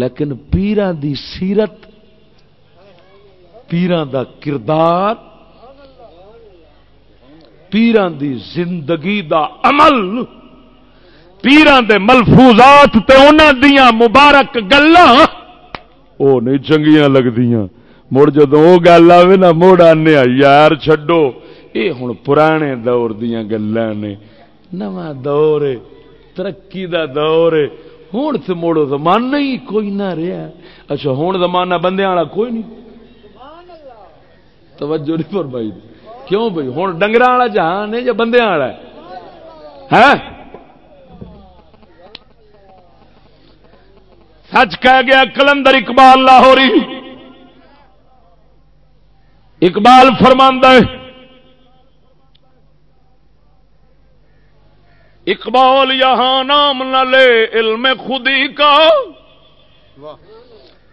لیکن پیران دی سیرت پیران دا کردار پیران دی زندگی دا عمل پیران دے ملفوظات تے انہاں دیاں مبارک گلاں، او نہیں چنگیاں لگدیاں۔ مڑ جدوں او گل آوے نا موڑ آنے، یار چھڈو۔ اے ہن پرانے دور دیاں گلاں نے۔ نواں دور ہے ترقی دا دور ہے ہوں تو موڑو زمانہ ہی کوئی نہ رہا اچھا ہوں زمانہ بندے والا کوئی نہیں توجہ نہیں پر بھائی کیوں بھائی ہوں ڈنگر والا جہان ہے یا بندے والا ہے سچ کہہ گیا کلندر اقبال لاہوری اقبال فرماندہ ہے اقبال یہاں نام نہ لے، علم خودی کا۔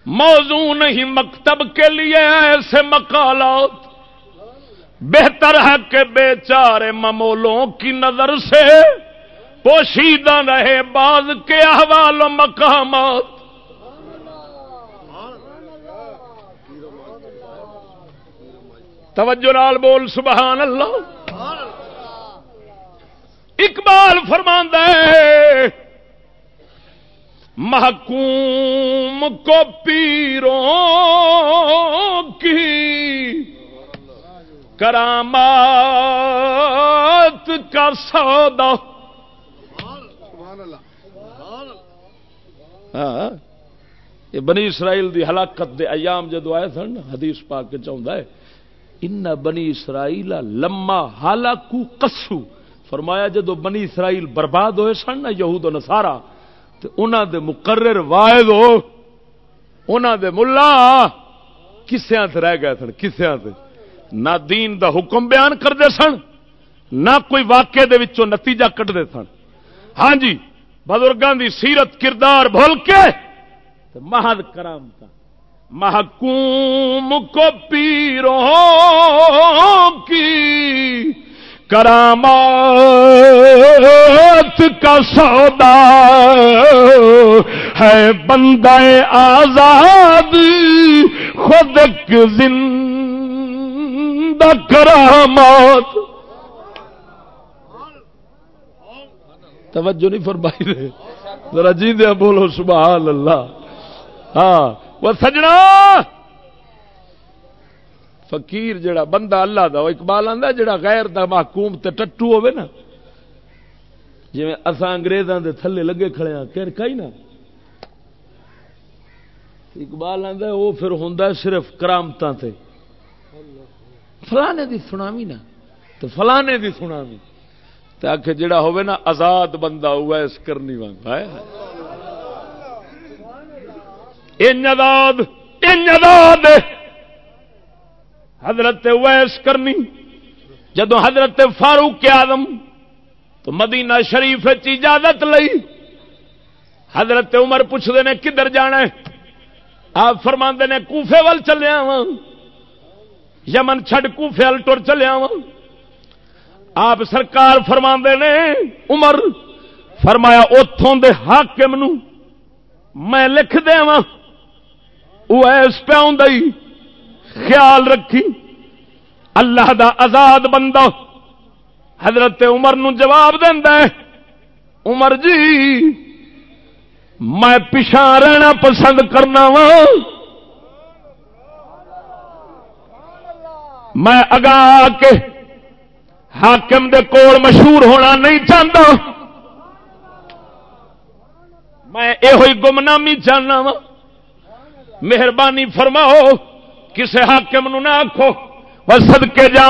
موضوع نہیں مکتب کے لیے ایسے مقالات۔ بہتر ہے کہ بیچارے ممولوں کی نظر سے پوشیدہ رہے بعض کے احوال و مقامات۔ توجہ نال بول، سبحان اللہ۔ اقبال فرماندہ محکوم کو پیروں کی کرامات کا سودا۔ ہاں یہ بنی اسرائیل دی ہلاکت دے ایام جدو آئے سن حدیث پاک کے چاہتا ہے ان بنی اسرائیل لما ہلاکو کسو فرمایا جدو بنی اسرائیل برباد ہوئے سن نا یہود و نسارا تو انہوں دے مقرر واحد ہو انہوں دے ملا کسیا سے رہ گئے سن کسیا سے نہ دین دا حکم بیان کرتے سن، نہ کوئی واقعے دے وچوں نتیجہ کٹتے سن۔ ہاں جی بزرگوں دی سیرت، کردار بھول کے مہد کرام کا محکوم کو پیروں کی کرامات کا سودا ہے بندہ آزاد، خود زندہ کرامات۔ توجہ نہیں فرمائی رہے۔ ذرا جی دیا بولو، سبحان اللہ۔ ہاں وہ سجنا فقیر جڑا بندہ اللہ دا اقبال آتا جڑا غیر دا محکوم تے ٹٹو ہوے نا۔ جی اصا اگریزاں دے تھلے لگے کھڑے ہاں کہ کئی نا۔ اقبال آتا وہ پھر ہوں صرف کرامت تے۔ فلانے دی سناوی نا تو فلانے دی سناوی۔ تو آخ جڑا ہوے نا، آزاد بندہ ہوا اس کرنی وانگ۔ انجاد انجاد حضرت ویس کرنی جدو حضرت فاروق آدم تو مدینہ شریف اجازت لئی، حضرت عمر پوچھتے ہیں کدھر جانا ہے؟ آپ فرما نے کوفے وال چلیا وا یمن چھڈ کوفے وال ٹر چلیا وا آپ سرکار فرما نے، عمر فرمایا اتوں دے حاکم نو میں لکھ دیا وہ اس پہ خیال رکھی۔ اللہ دا آزاد بندہ حضرت عمر نو جواب دینا عمر جی میں پچھا رہنا پسند کرنا وا۔ میں اگا کے حاکم دے کول مشہور ہونا نہیں چاہتا میں یہ گمنامی چاہنا وا۔ مہربانی فرماؤ۔ کسے حاکم نو نہ آخو سد کے جا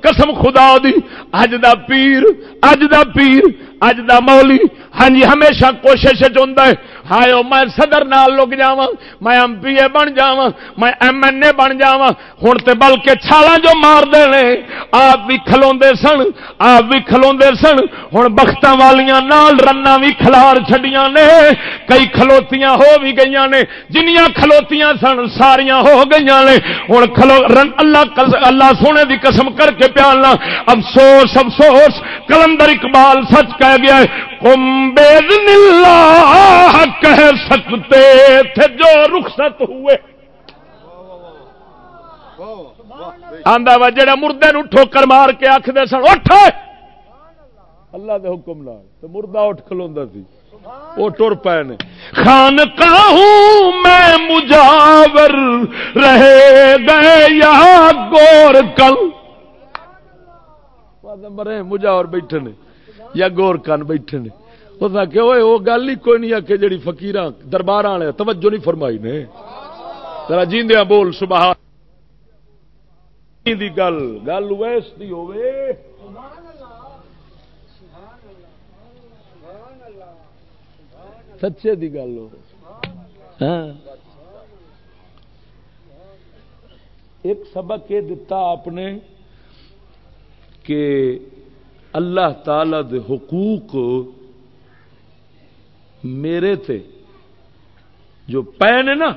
قسم خدا دی، اج دا پیر، اج دا پیر، اج دا مولی ہاں جی ہمیشہ کوشش ہے۔ ہائے میں صدر نال لگ جا میں ایم پی اے بن جا میں ایم این اے بن جا ہوں تو بلکہ چھالا جو مار دے آپ بھی کھلو سن، آپ بھی کھلو سن۔ ہوں بخت والیاں نال رنا بھی کھلار چڈیاں نے، کئی کھلوتیاں ہو بھی گئی نے۔ جنیاں کھلوتیاں سن، ساریاں ہو گئی نے۔ ہوں کھلو اللہ اللہ سونے دی قسم کر کے پیالنا افسوس افسوس، کلندر اقبال سچ کہہ گیا ہے کم بے کہہ سکتے تھے جو رخصت ہوئے۔ آندا وا جڑا مردے ٹھوکر مار کے آخ دے سن اٹھ! اللہ دے حکم نال۔ تو مردہ اٹھ کھلوندا سی۔ وہ ٹر پے نے۔ خان ہوں میں مجاور رہے گئے یا گور کل مرے مجاور بیٹھے نے یا گور کن بیٹھے نے۔ اس آخیا وہ گل ہی کوئی نہیں آ جڑی فکیر دربار والے توجہ نہیں فرمائی نے۔ ذرا جیندیا بول، سبحان دی گل گل ویس دی ہوے سچے دی گل ہو۔ ہاں۔ ایک سبق یہ دتا آپ نے کہ اللہ تعالی دے حقوق میرے تے جو پے نے نا،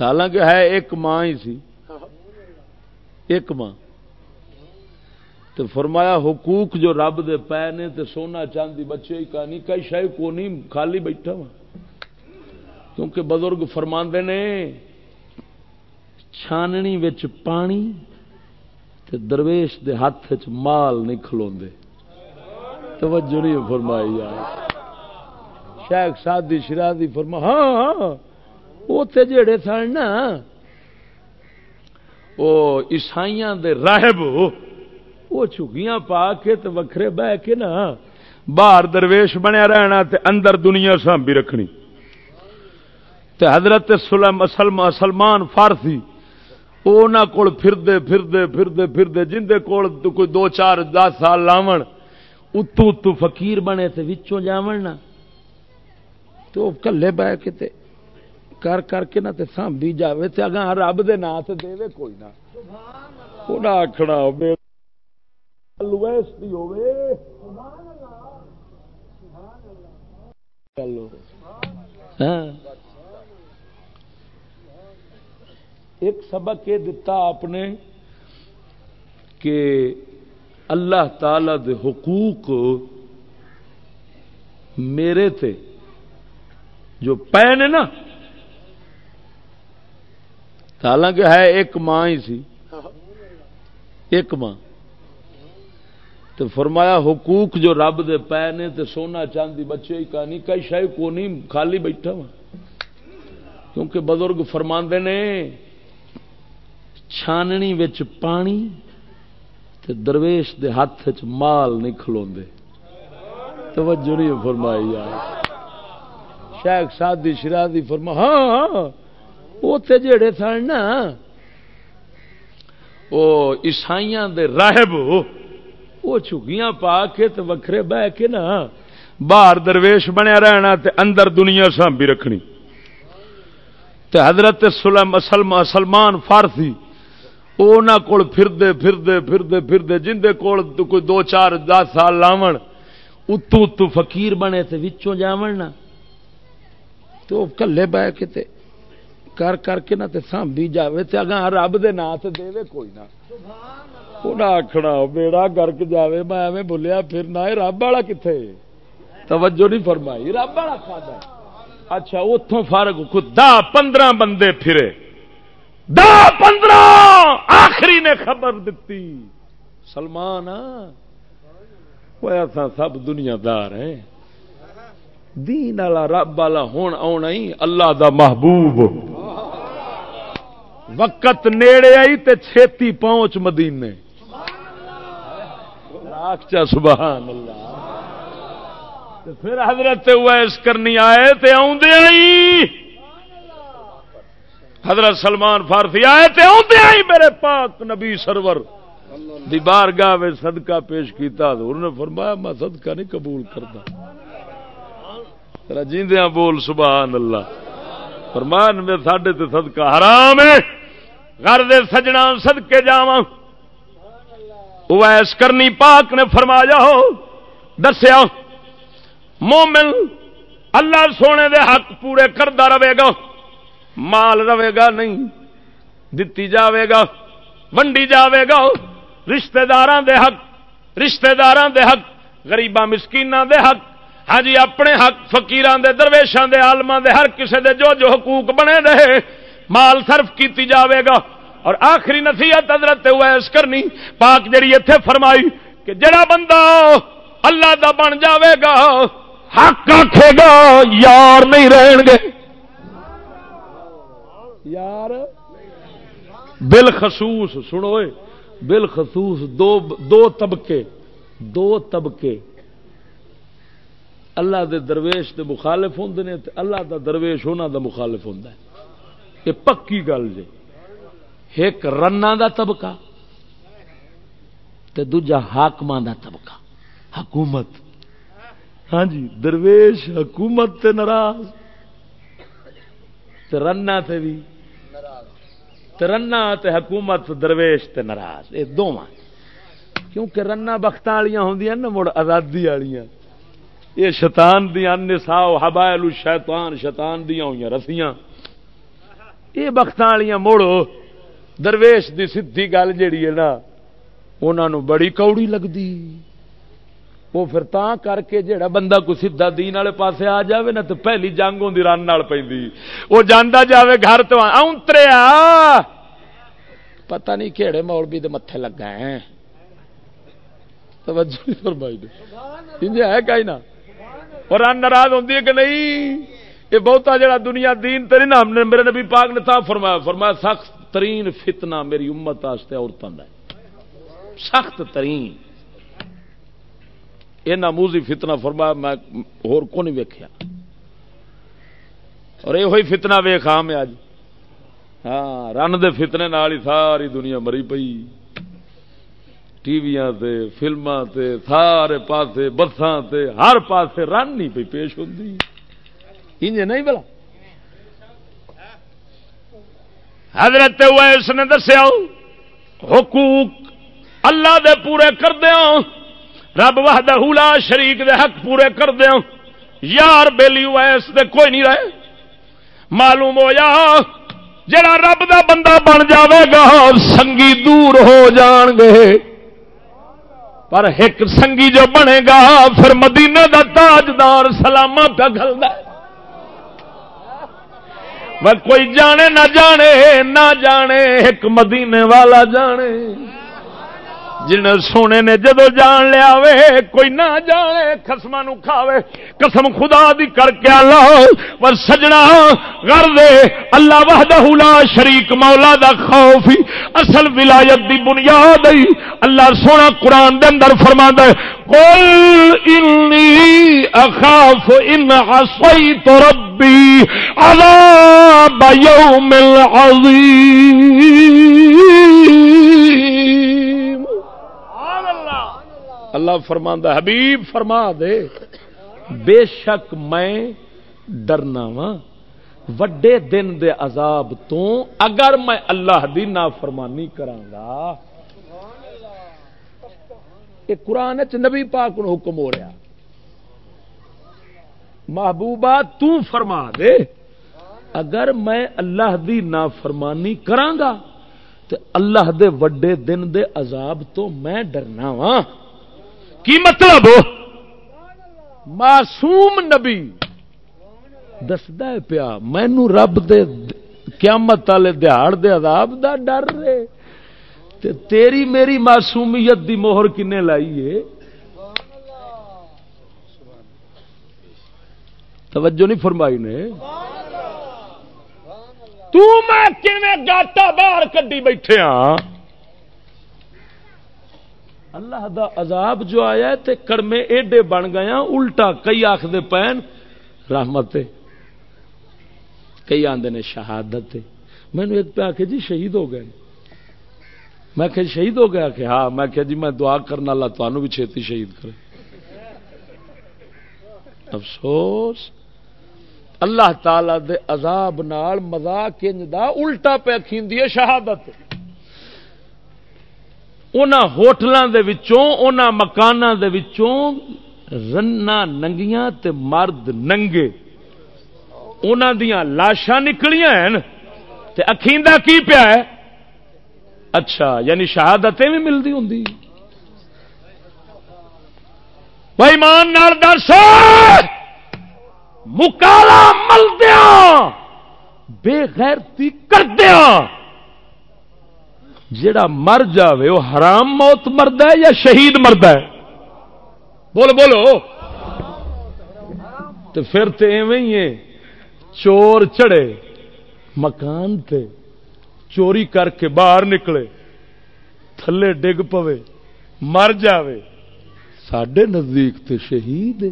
حالانکہ ہے ایک ماں ہی سی۔ ایک ماں۔ تو فرمایا، حقوق جو رب دے پے نے تو سونا چاندی بچے ہی کہانی، کئی شاید کو نہیں، خالی بیٹھا وا کیونکہ بزرگ فرما نے، چھاننی وچ پانی تے درویش دے ہاتھ چ مال نہیں کھلوندے۔ توجہ نہیں فرمائی یار۔ شیخ سادی شرادی فرما ہاں ہاں اتے جڑے سن نا وہ عیسائیاں دے راہب وہ چگیاں پا کے تے وکھرے بہ کے نا، باہر درویش بنیا رہنا تے اندر دنیا سانبی رکھنی۔ تے حضرت سلمان فارسی وہ کول پھردے پھردے پھردے پھردے جندے کول کوئی دو چار دس سال لاون۔ اتو اتو فقیر بنے تے وچوں جاون نا تو کلے بہ کے تے کر کر کے نہ تے سانبھی جاوے تے اگاں رب دے نام تے دے کوئی نہ۔ سبحان انہاں آکھنا ہوے لویس دی ہوے سبحان اللہ سبحان اللہ ہاں۔ ایک سبق یہ دتا آپ نے کہ اللہ تعالی دے حقوق میرے تھے جو پے نے نا حالانکہ ہے ایک ماں ہی سی، ایک ماں۔ تو فرمایا حقوق جو رب دے پے نے تے سونا چاندی بچے ہی کہانی، کئی شاید کو نہیں، خالی بیٹھا وا کیونکہ بزرگ فرما نے، چھاننی وچ پانی تے درویش دے ہاتھ چ مال نہیں کھلو توجہ نہیں فرمائی یار۔ شیخ سادی شرادی فرما ہاں ہاں اتنے جڑے سن نا وہ عیسائیاں دے راہب وہ چگیاں پا کے تے وکھرے بہ کے نا، باہر درویش بنیا رہنا تے اندر دنیا سانبی رکھنی۔ تے حضرت سلمان فارسی وہ کول پھردے پھردے پھردے پھردے جندے کول کوئی دو چار دس سال لاون اتو اتو فقیر بنے تے وچوں جاون نا تو کلے بہ کے تے کر کر کے نہ تے سانبھی جاوے تے اگاں رب دے نا تے دے کوئی نہ آخنا بیڑا گرک جاوے میں بولیا پھر نہ رب والا کتنے توجہ نہیں فرمائی رب والا کھانا اچھا اتوں فرق دہ پندرہ بندے پھرے دہ پندرہ آخری نے خبر دیتی سلمان ایسا سب دنیا دار ہے دین والا رب والا ہوں آنا ہی اللہ دا محبوب۔ وقت نیڑے آئی تے چھتی پہنچ مدینے۔ چا سبحان اللہ۔ پھر حضرت ویس کرنی آئے تے آدھے آئی۔ حضرت سلمان فارسی آئے تے آدھے آئی میرے پاک نبی سرور۔ دی بارگاہ میں صدقہ پیش کیتا، حضور نے فرمایا، میں صدقہ نہیں قبول کرتا۔ جیندیاں بول، سبحان اللہ۔ فرمان میں ساڈے تے صدقہ حرام ہے۔ گھر دے سجنا صدقے جاواں۔ اویس کرنی پاک نے فرمایا، ہو، دسیا۔ مومن اللہ سونے دے حق پورے کرتا رہے گا۔ مال رہے گا نہیں، دتی جاوے گا ونڈی جاوے گا رشتہ دار دے حق رشتہ دار دے حق گریباں مسکین دے حق ہاں جی اپنے حق، فقیران دے درویشان دے عالما دے، ہر کسے دے جو جو حقوق بنے رہے، مال صرف کیتی جاوے گا اور آخری نصیحت حضرت ویس کرنی، پاک جڑی اتے فرمائی کہ جڑا بندہ اللہ دا بن جاوے گا حق آخے گا، یار نہیں رہن گے۔ یار بالخصوص، سنو بالخصوص دو دو طبقے دو طبقے۔ اللہ دے درویش دے مخالف ہوں نے اللہ دا درویش ہونا دا مخالف ہوں یہ پکی گل جی ایک رنا دا طبقہ تے دوجا حاکم دا طبقہ۔ حکومت۔ ہاں جی درویش حکومت تے ناراض۔ تے رنا تے بھی۔ رنا تے حکومت درویش تے ناراض یہ دونوں کیونکہ رنا بخت والیاں ہوں نا مڑ آزادی والیاں۔ یہ شیطان دیا نسا حبائل شیطان شیطان دیا ہوئی رسیاں۔ یہ بخت والیاں مڑ، درویش دی سدھی گل جیڑی ہے نا انہوں بڑی کوڑی لگتی وہ پھر تا کر کے جڑا بندہ کو سیدا دین والے پاسے آ جاوے نا تو پہلی جنگ ہوتی رن پہ وہ جانا جاوے گھر تو اونتریا پتہ نہیں کہڑے مولوی دے متھے لگا ہے توجہ فرمائی دے۔ ہے کہیں نہ اور رن ناراض ہوتی ہے کہ نہیں؟ یہ بہتا جڑا دنیا دین تری نا میرے نبی پاک نے تا فرمایا فرمایا، سخت ترین فتنہ میری امت واسطے عورتوں کا سخت ترین۔ یہ ناموزی فتنہ فرمایا، میں ہور کو نہیں ویکیا اور یہ فتنہ ویخ آ میں اج ہاں رن دے فتنے نال ہی ساری دنیا مری پئی۔ ٹی وی فلما سارے پاسے بساں ہر پاسے رن نہیں پی پیش ہوتی انج نہیں بلا؟ حضرت ویس نے دسیا، حقوق اللہ دے پورے کردیا رب وحدہ لا شریک دے حق پورے کر دیا یار بیلی ویس دے کوئی نہیں رہے۔ معلوم ہو جا جڑا رب دا بندہ بن جاوے گا، سنگی دور ہو جان گے۔ پر ایک سنگی جو بنے گا، پھر مدینے دا تاجدار سلامہ پہ گلتا ہے۔ کوئی جانے نہ جانے نہ جانے، ایک مدینے والا جانے۔ جن سونے نے جدو جان لیا وے، کوئی نہ جانے خسما نو کھاوے۔ قسم خدا دی کر کے اللہ پر سجنا کر دے۔ اللہ وحدہ لا شریک، مولا دا خوف۔ ہی اصل ولایت دی بنیاد ہی اللہ سونا قرآن دے اندر فرما دے قل انی اخاف ان عصیت ربی عذاب یوم العظیم۔ اللہ فرما حبیب فرما دے۔ بے شک میں ڈرنا وا وڈے دن دے عذاب تو اگر میں اللہ دی نافرمانی کرانگا یہ قرآن چ نبی پاک نو حکم ہو رہا۔ محبوبہ تو فرما دے، اگر میں اللہ دی نافرمانی کرانگا تو اللہ دے وڈے دن دے عذاب تو میں ڈرنا وا کی مطلب؟ معصوم نبی۔ دستا پیا، مینو رب دے قیامت والے دہاڑ دے عذاب دا ڈر رہے تے تیری میری معصومیت دی موہر کنے لائی ہے؟ توجہ نہیں فرمائی نے؟ تو میں گاٹا باہر کڈی بیٹھے ہاں؟ اللہ دا عذاب جو آیا ہے تے کڑمے ایڈے بن گیا الٹا کئی آخر پین، رحمت کئی آدھے نے شہادت مینو ایک پہ آ جی شہید ہو گئے۔ میں کہ شہید ہو گیا کہ ہاں میں کہ جی میں دعا کرنا، اللہ تمہوں بھی چھتی شہید کرے۔ افسوس۔ اللہ تعالی دے عذاب نال مزاق دا الٹا پہ کھیندی شہادت۔ ہوٹلوں کے مکانوں کے رنا ننگیاں تے مرد ننگے۔ انہوں دیا لاشاں نکلیاں ہیں تے اکھیندہ کی پیا ہے؟ اچھا یعنی شہادتیں بھی ملتی ہوں بھائی مان دس مکالا ملدیا بے غیرتی کردیا جڑا مر جاوے وہ حرام موت مرد ہے یا شہید مرد ہے؟ بول بولو۔ تو پھر تو ایویں چور چڑے مکان تے چوری کر کے باہر نکلے، تھلے ڈگ پوے، مر جاوے۔ سڈے نزدیک تے شہید ہے۔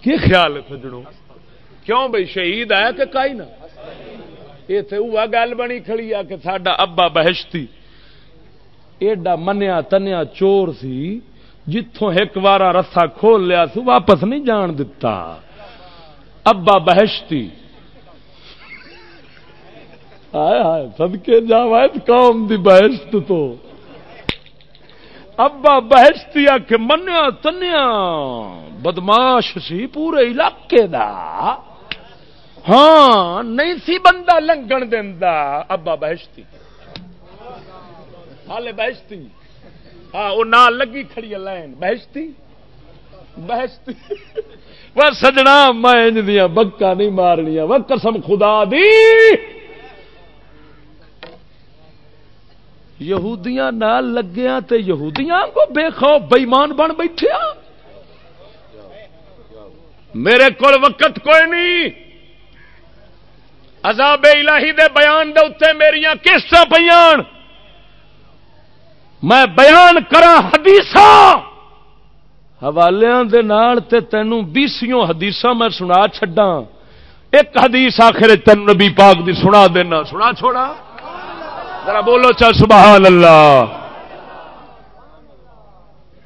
کی خیال ہے سجڑوں کیوں بھائی شہید آیا کہ کائی نہ؟ یہ گل بنی کھڑی آ کہ ساڈا ابا بہشتی۔ ایڈا منیا تنیا چور سی جتوں ایک بار رسا کھول لیا سو واپس نہیں جان دتا۔ ابا بہشتی۔ آئے آئے سدکے جا قوم دی بہشت تو۔ ابا بہشتی آ کے منیا تنیا، بدماش سی پورے علاقے دا۔ ہاں نہیں سی بندہ لنگن دینا ابا بہشتی۔ ہال بہشتی۔ ہاں وہ نہ لگی کھڑی لائن۔ بہشتی؟ بہشتی۔ وہ سجنا، میں دیا بکا نہیں مارنیا وہ قسم خدا دی۔ یہودیاں نہ لگیا تے یہودیاں کو بے خوف بےمان بن بیٹھے میرے کو وقت کوئی نہیں۔ عذاب الہی دے بیان دے اتنے میرا کس بیان میں بیان کرا حدیث حوالوں کے نال تینوں بیسوں حدیث میں سنا چڈا ایک حدیث آخر تین نبی پاک دی سنا دینا۔ سنا چھوڑا۔ ذرا بولو چل سبحان اللہ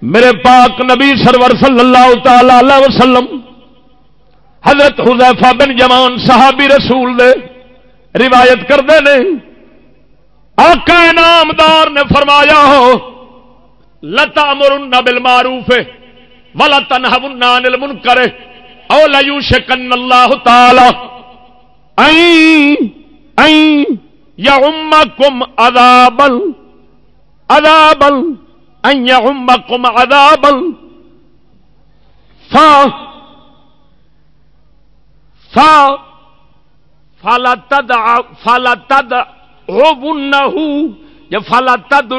میرے پاک نبی سرور صلی اللہ تعالی علیہ وسلم، حضرت حذیفہ بن جمان صحابی رسول دے۔ روایت کرتے ہیں آقا انعامدار نے فرمایا ہو لتا مرن بل معروف ولا تنہن انل کرے او لو شکن اللہ تعالی۔ یا ام کم ادابل ادابل ام کم ادابل فا فا فلا تد فلا تد یا فلا تد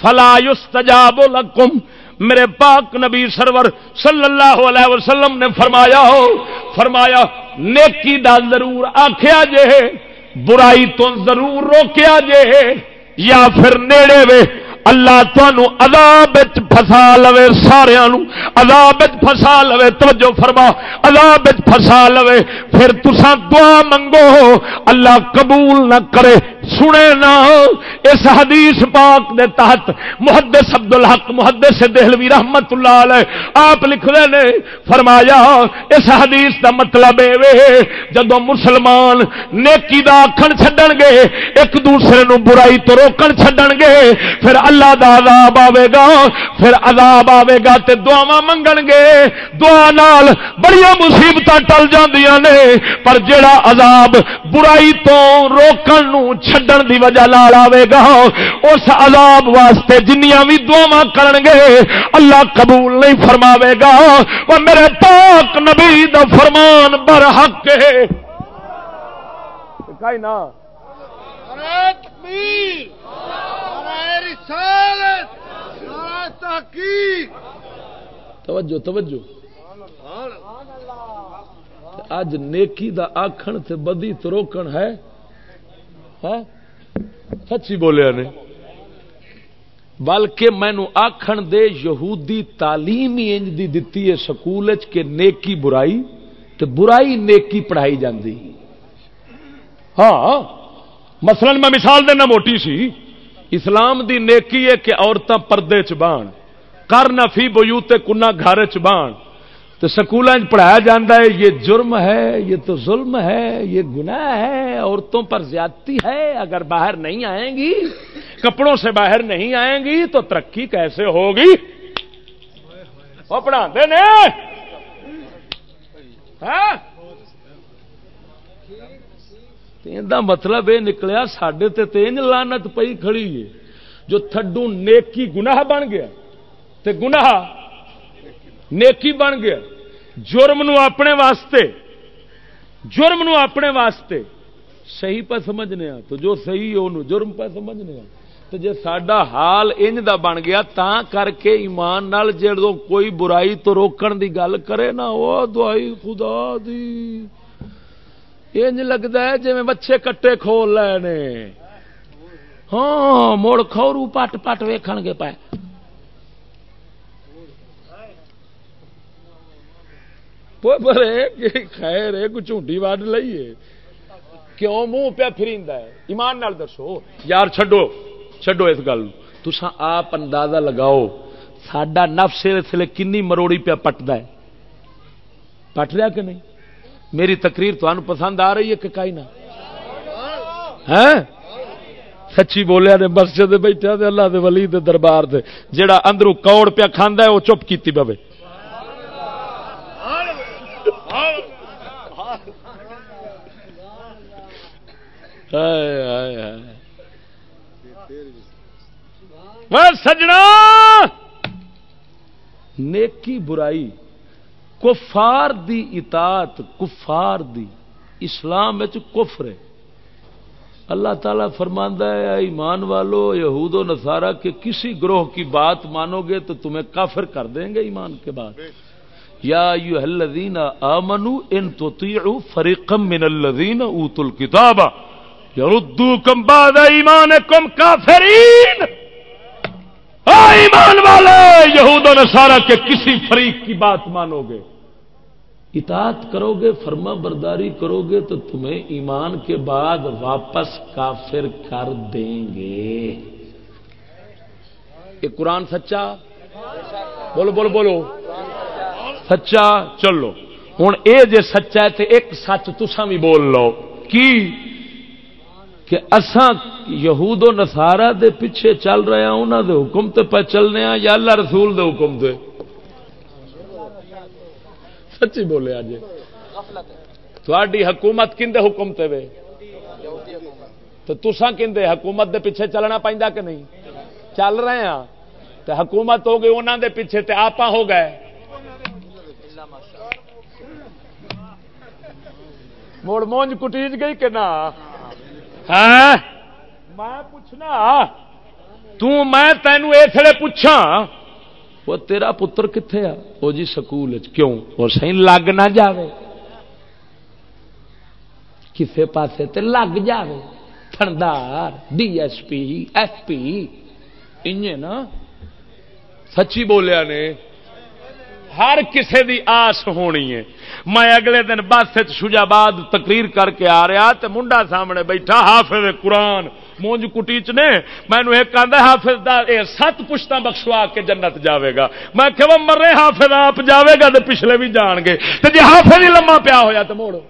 فلا یستجاب لکم۔ میرے پاک نبی سرور صلی اللہ علیہ وسلم نے فرمایا ہو، فرمایا، نیکی دا ضرور آخیا جے برائی تو ضرور روکیا جے یا پھر نیڑے وے اللہ تنوع عذاب فسا لو سارا عذاب فسا لو توجہ فرما۔ عذاب فسا لو پھر تسا دعا منگو۔ اللہ قبول نہ کرے۔ سنے نہ اس حدیث پاک دے تحت محدث عبد الحق محدث دہلوی رحمت اللہ علیہ، آپ لکھ رہے نے، فرمایا، اس حدیث دا مطلب اے جدو مسلمان نیکی دا آکھن چھڈن گے، ایک دوسرے نو برائی تو روکن چھڈن گے، پھر اللہ دا عذاب آوے گا، پھر عذاب آوے گا تے دعا منگن گے۔ دعا نال بڑی مصیبت ٹل جاندیاں نے، پر جڑا عذاب برائی تو روکن نو چھڈن دی وجہ لال آوے گا۔ اس عذاب واسطے جنیاں بھی دعا کرن گے اللہ قبول نہیں فرماوے گا۔ وہ میرے پاک نبی دا فرمان ہے۔ کئی نہ توجہ توجہ۔ اج نیکی دا آخن تے بدی تو روکن ہے۔ ہاں؟ سچی بولیا نے۔ بلکہ مینو آخن دے یہودی تعلیم ہی انج دی دتی ہے سکول کہ نیکی برائی تے برائی نیکی پڑھائی جاندی۔ ہاں مثلا میں مثال دینا موٹی سی۔ اسلام دی نیکی ہے کہ عورتیں پردے چ بان کر نہ فی بوتے کنا گھر چ بان تو سکول پڑھایا جاتا ہے، یہ جرم ہے، یہ تو ظلم ہے، یہ گناہ ہے، عورتوں پر زیادتی ہے، اگر باہر نہیں آئیں گی، کپڑوں سے باہر نہیں آئیں گی، تو ترقی کیسے ہوگی وہ پڑھا دے ہاں؟ مطلب یہ نکلیا سڈے تین لانت پئی کھڑی ہے، جو تھڈو نیکی گناہ بن گیا، تے گناہ نیکی بن گیا۔ جرم نو اپنے واسطے۔ جرم نو اپنے واسطے۔ صحیح پہ سمجھنے ہاں۔ تو جو صحیح ہے جرم پہ سمجھنے ہاں۔ تو جی سڈا حال انج دا بن گیا تا کر کے ایمان نال جڑوں کوئی برائی تو روکن دی گل کرے نا وہ دعائی خدا دی۔ انج لگتا ہے جی بچے کٹے کھول لے ہاں مڑ کھورو پٹ پٹ ویکھن گے پائے خیر ہے کچھ جھوٹی وڈ لئیے کیوں؟ منہ پیا فریندا ہے۔ ایمان نال دسو۔ یار، چھڈو۔ چھڈو اس گل تسا آپ اندازہ لگاؤ، ساڈا نفس اس لیے کنی مروڑی پیا پٹدا ہے؟ پٹ رہا کہ نہیں؟ میری تقریر تو پسند آ رہی ہے کہ کئی نہ؟ ہاں؟ سچی بولیا نے مسجد بیٹھا اللہ دے ولی دے دربار دے۔ جڑا اندروں کوڑ پیا کھانا ہے، وہ چپ کیتی پوے۔ سجنا! نیکی برائی کفار دی اطاعت کفار دی۔ اسلام کفر ہے۔ اللہ تعالیٰ فرماندہ ہے ایمان والو یہود و نصارہ کے کسی گروہ کی بات مانو گے تو تمہیں کافر کر دیں گے ایمان کے بعد۔ یا الذین آمنو ان تطیعوا فریقا من الذین اوتوا الكتاب یردوکم بعد ایمانکم کافرین۔ ایمان والے، یہود و نصارہ کے کسی فریق کی بات مانو گے اطاعت کرو گے فرما برداری کرو گے تو تمہیں ایمان کے بعد واپس کافر کر دیں گے۔ یہ قرآن سچا؟ بولو بولو بولو۔ سچا، چلو۔ ہوں یہ جی سچا ہے تو ایک سچ تسا بھی بول لو۔ کی؟ کہ اساں یہود و نسارا دے پیچھے چل رہے ہیں انہوں دے حکم تے پہ چلنے ہیں، یا اللہ رسول دے حکم دے سچی بولے آج تھوڑی حکومت کھے حکم تے وے؟ تو تسا کھے حکومت دے پیچھے چلنا پہنتا کہ نہیں؟ چل رہے ہیں۔ تو حکومت ہو گئی انہوں دے پیچھے تے آپ ہو گئے۔ موڑ مونج کٹیج گئی کہ نہ؟ میں پوچھنا میں تینوں اس لیے پوچھا وہ تیرا پتر کتنے آ؟ وہ جی سکول کیوں؟ وہ سی لگ نہ جائے کسے پاسے تے لگ جائے تھندار D S P S P نا؟ سچی بولیا نے۔ ہر کسے دی آس ہونی ہے۔ میں اگلے دن بس شجاباد تقریر کر کے آ رہا تو منڈا سامنے بیٹھا، حافظ قرآن۔ مونج کٹیچ نے مینو ایک آدھا حافظ دا اے سات پشتا بخشوا کے جنت جاوے گا۔ میں کہ وہ مرے، حافظ آپ جاوے گا تو پچھلے بھی جان گے۔ تو جی حافظ ہی لما پیا ہویا تو موڑو۔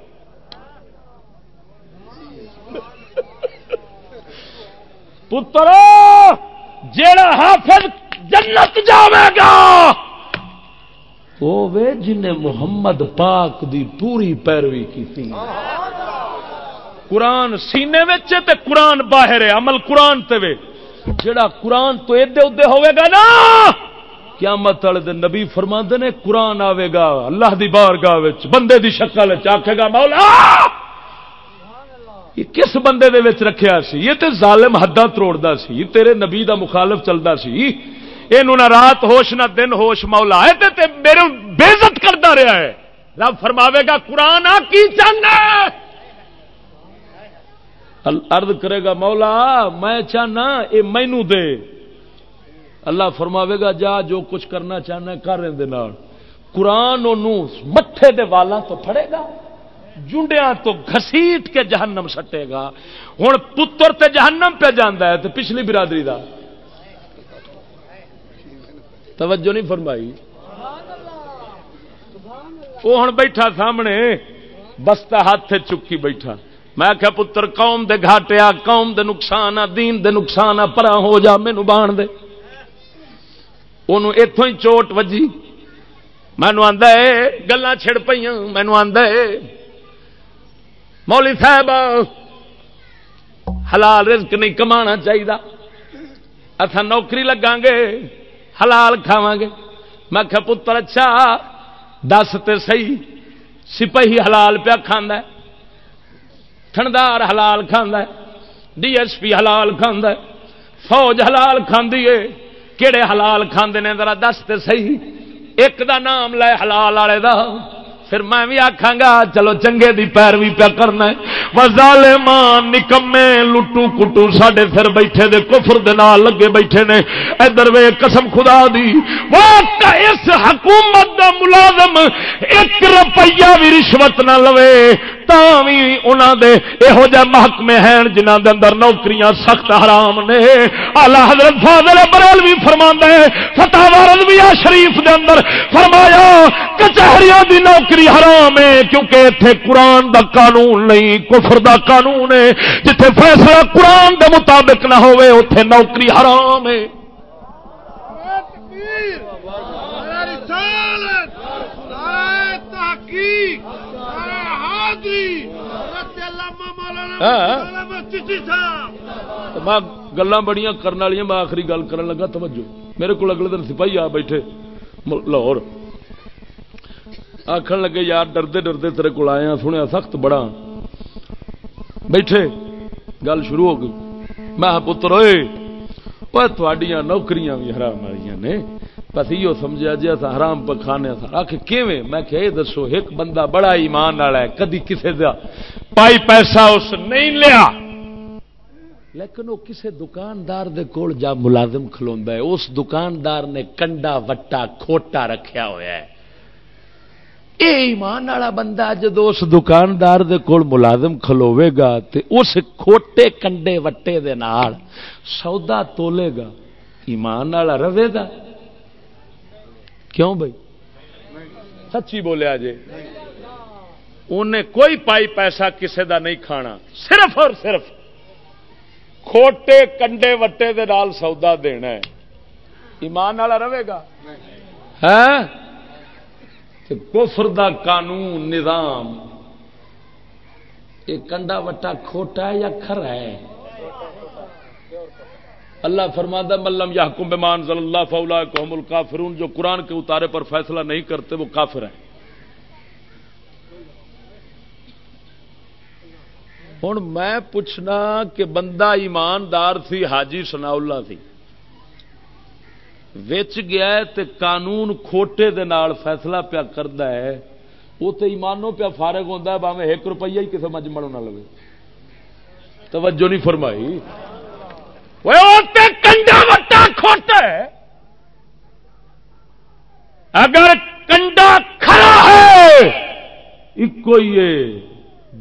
پتر جیڑا حافظ جنت جاوے گا۔ وہ وے جن محمد پاک دی پوری پیروی کی تھی۔ قرآن سینے ویچے تے قرآن باہر ہے، عمل قرآن تے وے۔ جڑا قرآن تو ادے ادے ہوئے گا نا، قیامت والے دن نبی فرما نے، قرآن آئے گا، اللہ دی بارگاہ بندے دی شکل آخے گا، مولا! یہ کس بندے دے وچ رکھیا سی؟ یہ تے ظالم حداں تروڑدا سی، یہ تیرے نبی دا مخالف چلدا سی۔ یہ نہ رات ہوش نہ دن ہوش مولا ہے تے میرے بےزت کرتا رہا ہے۔ رب فرماوے گا، قرآن کی چاہنا ارد کرے گا، مولا میں چاہنا یہ مینو دے۔ اللہ فرماوے گا، جا، جو کچھ کرنا چاہنا کر رہے قرآن مٹھے دے والا تو پڑے گا جنڈیا تو گسیٹ کے جہنم سٹے گا۔ ہوں پتر تے جہنم پہ جانا ہے تو پچھلی برادری دا۔ توجہ نہیں فرمائی۔ وہ ہوں بیٹھا سامنے بستا ہاتھ چکی بیٹھا۔ میں کیا پتر، قوم دے گھاٹیا قوم دے نقصان آ، دین دے نقصان آ، پرا ہو جا مینو بان دے۔ انہوں اتوں ہی چوٹ وجی۔ مینو آدھا گلا چھڑ پہ مینو آدھا مولی صاحب، حلال رزق نہیں کما چاہیے اصا نوکری لگا گے۔ حلال کھاوا گے میں کہ پتر اچھا دس تے سی سپاہی حلال پیا کھانا تھندار حلال کھانا ڈی ایس پی حلال کھانا فوج حلال کھاندی ہے۔ کہڑے حلال کھاندے نے؟ ذرا دس تے سی ایک دا نام لے حلال والے دا۔ پھر میں بھی آخا گا، چلو چنگے دی پیروی پیا کرنا وزالے ماں نکمے لٹو کٹو سڈے سر بیٹھے دے، کفر دے نال لگے بیٹھے نے۔ ادھر وے قسم خدا دی وہ اس حکومت دا ملازم ایک روپیہ بھی رشوت نہ لوے یہو جہ محکمے ہیں جنہ دے اندر نوکریاں سخت حرام نے۔ آلہ حضرت فاضل بریل بھی فرما ہے، فتح رضویہ شریف دے اندر فرمایا کچہریوں دی نوکری حرام ہے کیونکہ اتنے قرآن دا قانون نہیں کفر دا قانون ہے۔ جتھے فیصلہ قرآن دے مطابق نہ ہوئے اتنے نوکری حرام ہے۔ تحقیق میں گلا بڑی کرنے والی میں آخری گل کر لگا توجہ۔ میرے کو اگلے دن سپاہی آ بیٹھے لاہور۔ آخر لگے، یار ڈردے ڈردے تیرے کو آیا سنیا سخت بڑا۔ بیٹھے، گل شروع ہو گئی۔ میں پتر ہوئے تھوڑیاں نوکریاں بھی حرام والی نے۔ بس یہ سمجھا جی اصا حرام پکھانے آخ کیویں؟ میں کہ یہ دسو، ایک بندہ بڑا ایمان والا ہے، کدی کسی دا پائی پیسہ اس نہیں لیا۔ لیکن وہ کسی دکاندار دے کول جا ملازم کھلوا ہے، اس دکاندار نے کنڈا وٹا کھوٹا رکھیا ہوا ہے۔ اے ایمان والا بندہ جدو اس دکاندار دے کول ملازم کھلوے گا تے اس کھوٹے کنڈے وٹے دے نال سودا تولے گا ایمان والا رہے گا۔ کیوں بھائی؟ سچی بولیا جی انہیں کوئی پائی پیسہ کسے دا نہیں کھانا صرف اور صرف کھوٹے کنڈے وٹے دے نال سودا دینا ہے۔ ایمان والا رہے گا۔ کفر دا قانون، نظام، یہ کنڈا وٹا کھوٹا ہے یا کھرا ہے؟ اللہ فرماندہ ملم یا حکم بمان ضل اللہ فولا قوم الکافرون. جو قرآن کے اتارے پر فیصلہ نہیں کرتے، وہ کافر ہیں۔ ہوں میں پوچھنا کہ بندہ ایماندار سی حاجی سنا اللہ سی وچ گیا ہے تے قانون کھوٹے دے نال فیصلہ پیا کردا ہے وہ تو ایمانوں پیا فارغ ہوتا ہے باویں ایک روپیہ ہی کسی مجمڑ نہ لگے توجہ نہیں فرمائی۔ کنڈا وٹا کھوٹا ہے۔ اگر کنڈا کھڑا ہے ایک ہی ہے،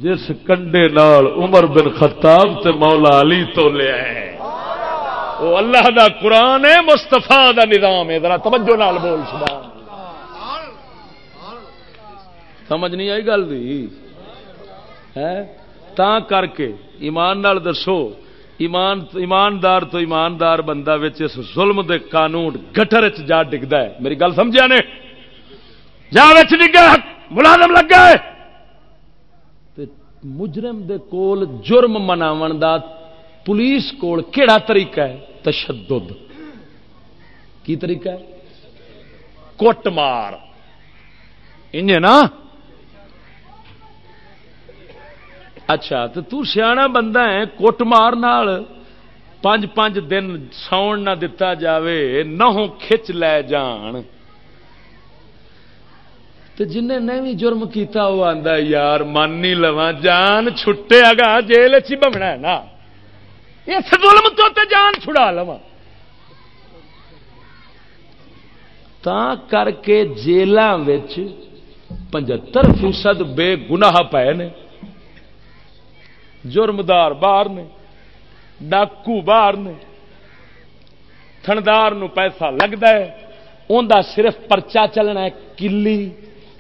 جس کنڈے نال عمر بن خطاب تے مولا علی تو لیا ہے وہ اللہ دا قرآن ہے مستفا دا نظام ہے۔ ذرا توجہ نال بول، سبحان سمجھ نہیں آئی گل دی؟ تا کر کے ایمان نال دسو، ایمان، ایماندار تو ایماندار بندہ اس ظلم دے قانون گٹر جا ڈگتا ہے۔ میری گل سمجھا نے؟ جا ڈگا، ملازم لگا ہے۔ مجرم دے کول جرم مناو دا پولیس کول کیڑا طریقہ ہے؟ تشدد۔ کی طریقہ ہے؟ کوٹ مار۔ انجے نا؟ اچھا تو تو سیاح بندہ ہے کوٹ مار پانچ پانچ دن ساؤن نہ دتا جاوے نہوں کھچ لے جان۔ تو جن نے بھی جرم کیتا وہ آندا یار من نہیں لوا جان چھٹے گا جیل چ بمنا ہے نا؟ اس ظلم تو تے جان چھڑا لوا تا کر کے جیلوں پچہتر فیصد بے گناہ پے نے۔ جرمدار باہر نے، ڈاکو باہر نے۔ تھندار پیسہ لگتا ہے اندر صرف پرچا چلنا ہے، کلی۔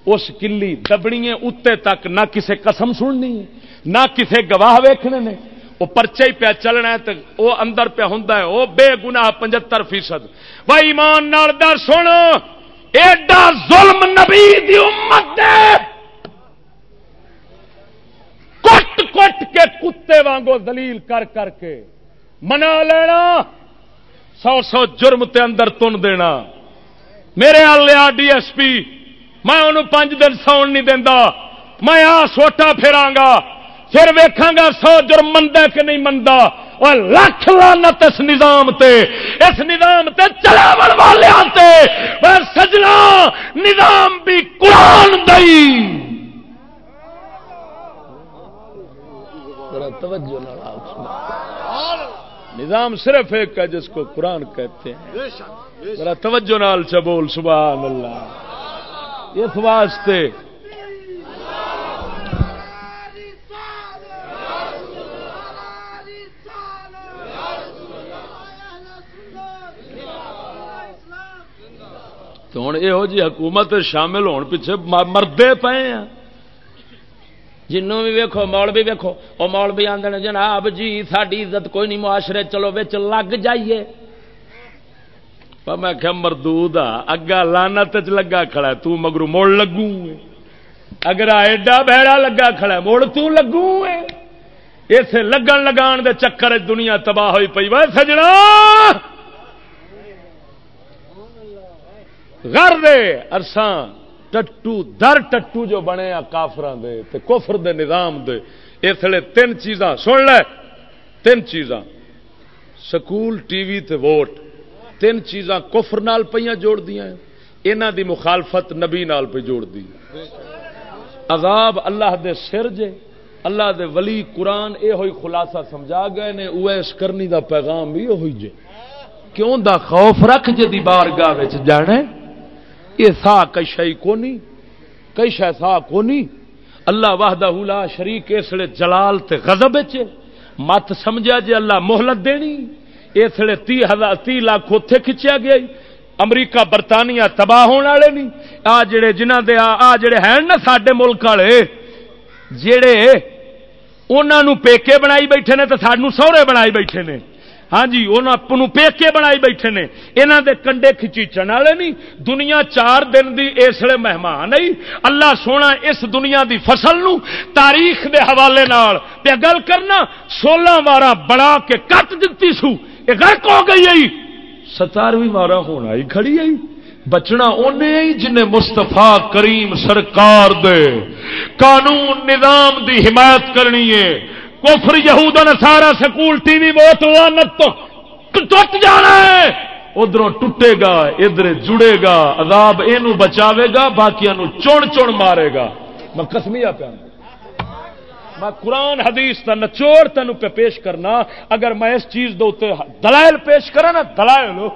اس کلی دبنی ہے اتنے تک نہ کسے قسم سننی ہے، نہ کسے گواہ ویکھنے نے۔ وہ پرچے ہی پیا چلنا ہے وہ اندر پیا ہوں وہ بے گنا پچہتر فیصد۔ وہ ایمان نال در سن، ایڈا ظلم نبی دی امت دے۔ کٹ کٹ کے کتے وانگو دلیل کر کر کے منا لینا، سو سو جرم تے اندر تن دینا۔ میرے لیا ڈی ایس پی، میں انہوں پانچ دن ساؤن نہیں دینا میں آ سوٹا پھرا گا پھر ویکھاں گا سو جرم مندا کہ نہیں مندا؟ اور لکھ لانت اس نظام تے اس نظام تے چلاون والے تے۔ سجنا نظام بھی قرآن دئی توجہ نظام صرف ایک ہے جس کو قرآن کہتے ہیں۔ ذرا توجہ نال چبول سبحان اللہ۔ اس واسطے تو ہوں یہ جی حکومت شامل ہونے پیچھے مردے پے ہیں۔ جنوں بھی ویکو مول بھی ویکو وہ مول بھی آدھے جناب جی ساری عزت کوئی نہیں معاشرے چلو بچ لگ جائیے۔ میں کیا مردود آ اگا لانا تچ لگا کھڑا تو مگرو مڑ لگوں اگر ایڈا بہڑا لگا کھڑا مڑ تو لگوں اسے لگن لگان دے چکر دنیا تباہ ہوئی پی وہ سجنا! گھر دے ارسان ٹٹو، در ٹٹو جو بنے کافران دے، تے کفر دے نظام دے۔ اس لیے تین چیزاں، سن لے۔ تین چیزاں۔ سکول، ٹی وی تے ووٹ۔ تین چیزاں کفر نال پہ جوڑ دیا انہ دی مخالفت نبی نال پہ جوڑ دی۔ عذاب اللہ دے سر جے۔ اللہ دے ولی قرآن اے ہوئی خلاصہ سمجھا گئے نے اویس کرنی دا پیغام بھی ہوئی جے۔ کیوں دا خوف رکھ جے دی بارگاہ جانے یہ سا کئی شاہی کونی کئی شہ سا کونی۔ اللہ واہدہ لا شریک اس لیے جلال تے غضب چے مت سمجھا جی اللہ مہلت دینی۔ اس لیے تی ہزار، تی لاکھ اتے کھچیا گیا۔ امریکہ، برطانیہ تباہ ہونے والے نہیں آ جڑے جنہ دے، آ جڑے ہیں نا سڈے ملک والے، جڑے انہوں پیکے بنائی بیٹھے نے تو سانو سہرے بنائی بیٹھے نے۔ ہاں جی انہوں پیکے بنائی بیٹھے نے۔ یہاں دے کنڈے کھچیچن والے نہیں دنیا چار دن دی اس لیے مہمان نہیں اللہ سونا اس دنیا دی فصل نو تاریخ دے حوالے نال۔ پہ گل کرنا، سولہ وارا بڑا کے کٹ دیتی سو۔ یہ گرک ہو گئی آئی۔ ستارویں وارا ہونا ہی کھڑی آئی۔ بچنا انہیں جن مستفا کریم سرکار دے۔ قانون، نظام دی حمایت کرنی ہے۔ کفر یہود سارا سکول ٹی وی بہت لانت تو ٹوٹ جانا ہے۔ ادھر ٹوٹے گا، ادھر جڑے گا، عذاب یہ بچاوے گا باقی چون چون مارے گا۔ میں کسمیا پیا میں قرآن، حدیث کا نچوڑ تین پہ پیش کرنا۔ اگر میں اس چیز دے دلائل پیش کرا نا، دلائل۔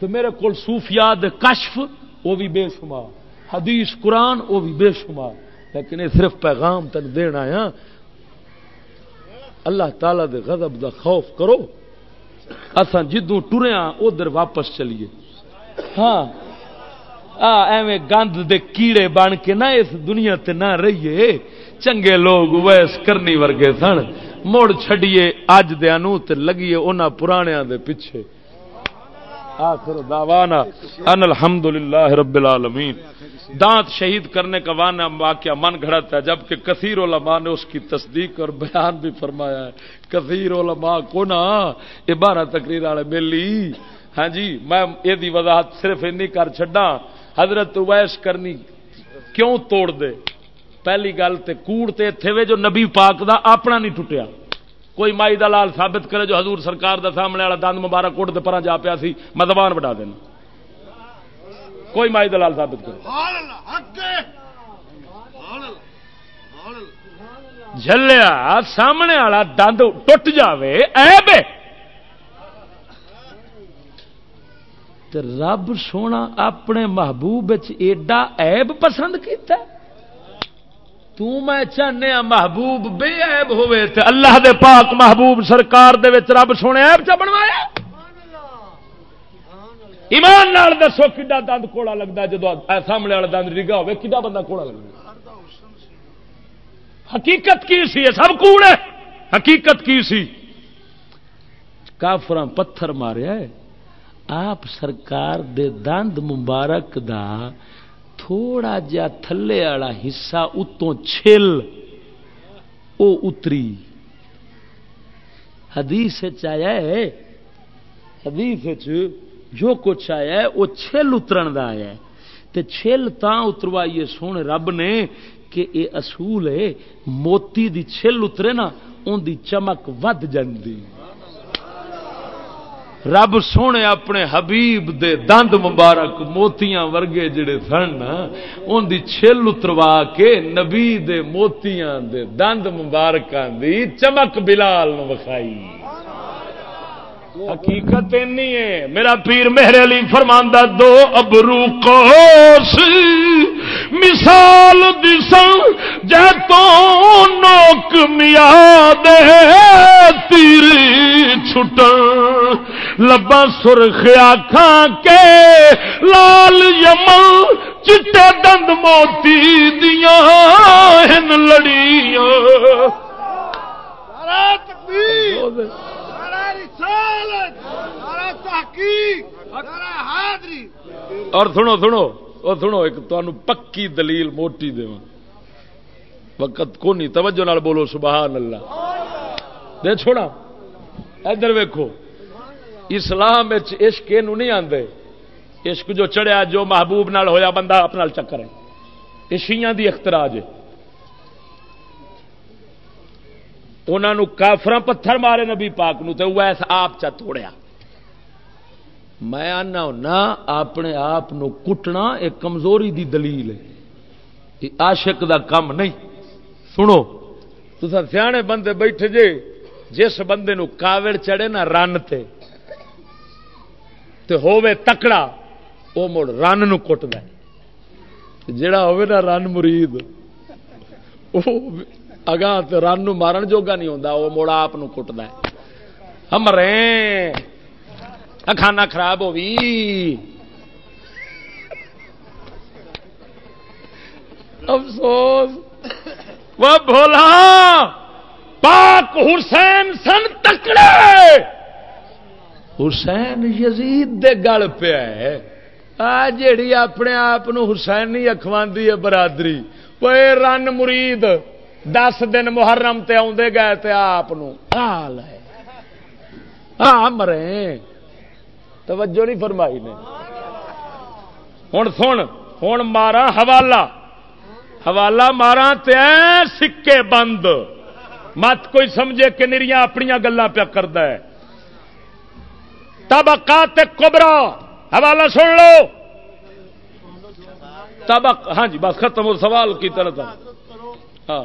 تو میرے کو صوفیات کشف وہ بھی بے شمار۔ حدیث، قرآن وہ بھی بے شمار۔ لیکن یہ صرف پیغام تین دین آیا۔ اللہ تعالی دے غضب دا خوف کرو۔ اصا جدو ٹریا ادھر واپس چلیے۔ ہاں۔ ایویں گند دے کیڑے بن کے نہ اس دنیا تے نہ رہیے۔ چنگے لوگ ویس کرنی ورگے سن۔ مڑ چڈیے اج دیا تے لگیے انہاں پرانیاں دے پیچھے۔ آخر دعوانا ان الحمدللہ رب العالمین۔ دانت شہید کرنے کا وانا واقعہ من گھڑت ہے، جبکہ کثیر علماء نے اس کی تصدیق اور بیان بھی فرمایا ہے۔ کثیر علماء کو نا یہ بارہ تقریر والے ملی۔ ہاں جی میں یہ وضاحت صرف این کر چڈا حضرت ویس کرنی کیوں توڑ دے؟ پہلی گل تے کوڑ تے تھے جو نبی پاک دا اپنا نہیں ٹوٹیا۔ کوئی مائی دلال ثابت کرے جو حضور سرکار دا سامنے والا دند مبارک کوٹ دے پرا جا پیا سی میں زبان بڑھا دینا۔ کوئی مائی دلال ثابت کرے۔ جلیا سامنے والا دند ٹوٹ جاوے ایب رب سونا اپنے محبوب ایڈا ایب پسند کیتا ہے۔ تو میں چاہنے محبوب بے عیب ہوئے تے اللہ دے پاک محبوب سرکار دے وچ رب سونے عیب چا بنوایا؟ ایمان نال دسو کڈا دند کوڑا لگتا جدو سامنے والا دند ڈگا ہوئے، کڈا بندہ کوڑا لگتا حقیقت کی سی؟ سب کوڑ ہے۔ حقیقت کی سی؟ کافر پتھر ماریا ہے آپ سرکار دے دند مبارک دا تھوڑا جا تھلے والا حصہ اتوں چھل، او اتری۔ حدیث آیا ہے، حدیث جو کچھ آیا ہے، وہ چھل اترن دا آیا ہے۔ تے چھل تا اتروائیے سونے رب نے کہ اے اصول ہے، موتی دی چھل اترے نا ان دی چمک ود جاندی۔ رب سونے اپنے حبیب دے دند مبارک موتیاں ورگے جڑے سن، ان دی چھل اتروا کے نبی دے موتیاں دے دند مبارکاں دی چمک بلال نو وکھائی۔ حقیقت نہیں ہے۔ میرا پیر مہر علی فرماندہ دو ابرو کوس مثال دساں جے تو نوک میا دے تیر چھٹ لبا سرخ آخا کے لال یمل چٹے دند موتی دیا ہن لڑیاں۔ اور سنو سنو، اور سنو، ایک تمہیں پکی دلیل موٹی دے وقت کو نہیں، توجہ نال بولو، سبحان اللہ۔ دے چھوڑا۔ ادھر ویکو اسلام عشق یہ نہیں آتے عشق جو چڑھیا، جو محبوب نال ہویا، بندہ اپنا چکر ہے۔ یہ شیاں دی اختراج ہے۔ انہوں کافر پتھر مارے نبی پاک نو تے وہ ایسا آپ چا توڑیا۔ میں آنا ہونا اپنے آپ کٹنا ایک کمزوری دی دلیل ہے۔ عاشق دا کم نہیں۔ سنو تو سیانے بندے بیٹھے جے، جس بندے نو کاوڑ چڑھے نا رن تے تے ہووے تکڑا وہ مڑ رن نو کٹ دے جڑا ہووے نا رن مرید اگاں رن مارن جوگا نہیں ہوتا وہ مڑ آپ کٹد ہمرے کھانا خراب ہوئی افسوس۔ وہ بولا پاک حسین سن تکڑے۔ حسین یزید دے گل پیا آ جیڑی اپنے آپ حسین نہیں اخواندی ہے برادری۔ وہ رن مرید۔ دس دن محرم تے آدھے گئے تے آپ حال ہے۔ ہاں مرے۔ توجہ نہیں فرمائی نے۔ ہوں سن ہوں مارا حوالہ۔ حوالہ مارا تے سکے بند۔ مت کوئی سمجھے کہ نریاں اپنی گلا پیا کرد طبقات کبرا، حوالہ سن لو۔ طبق ہاں جی بس ختم ہو، سوال کی طرح ہاں۔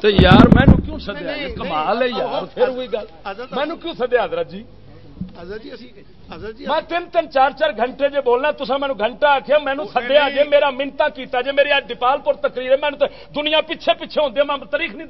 تو یار مینو کیوں سدیا کمال ہے یار پھر وہی گل مینو کیوں سدیا حضرت جی حضرت جی اسی حضرت جی میں تین تین چار چار گھنٹے جے بولنا تو مینو گھنٹہ آخیا مینو سدیا جے میرا منتا کیتا جے میری اج ڈپال پور تقریر ہے مینو تو دنیا پیچھے پیچھے ہوندی میں تاریخ نہیں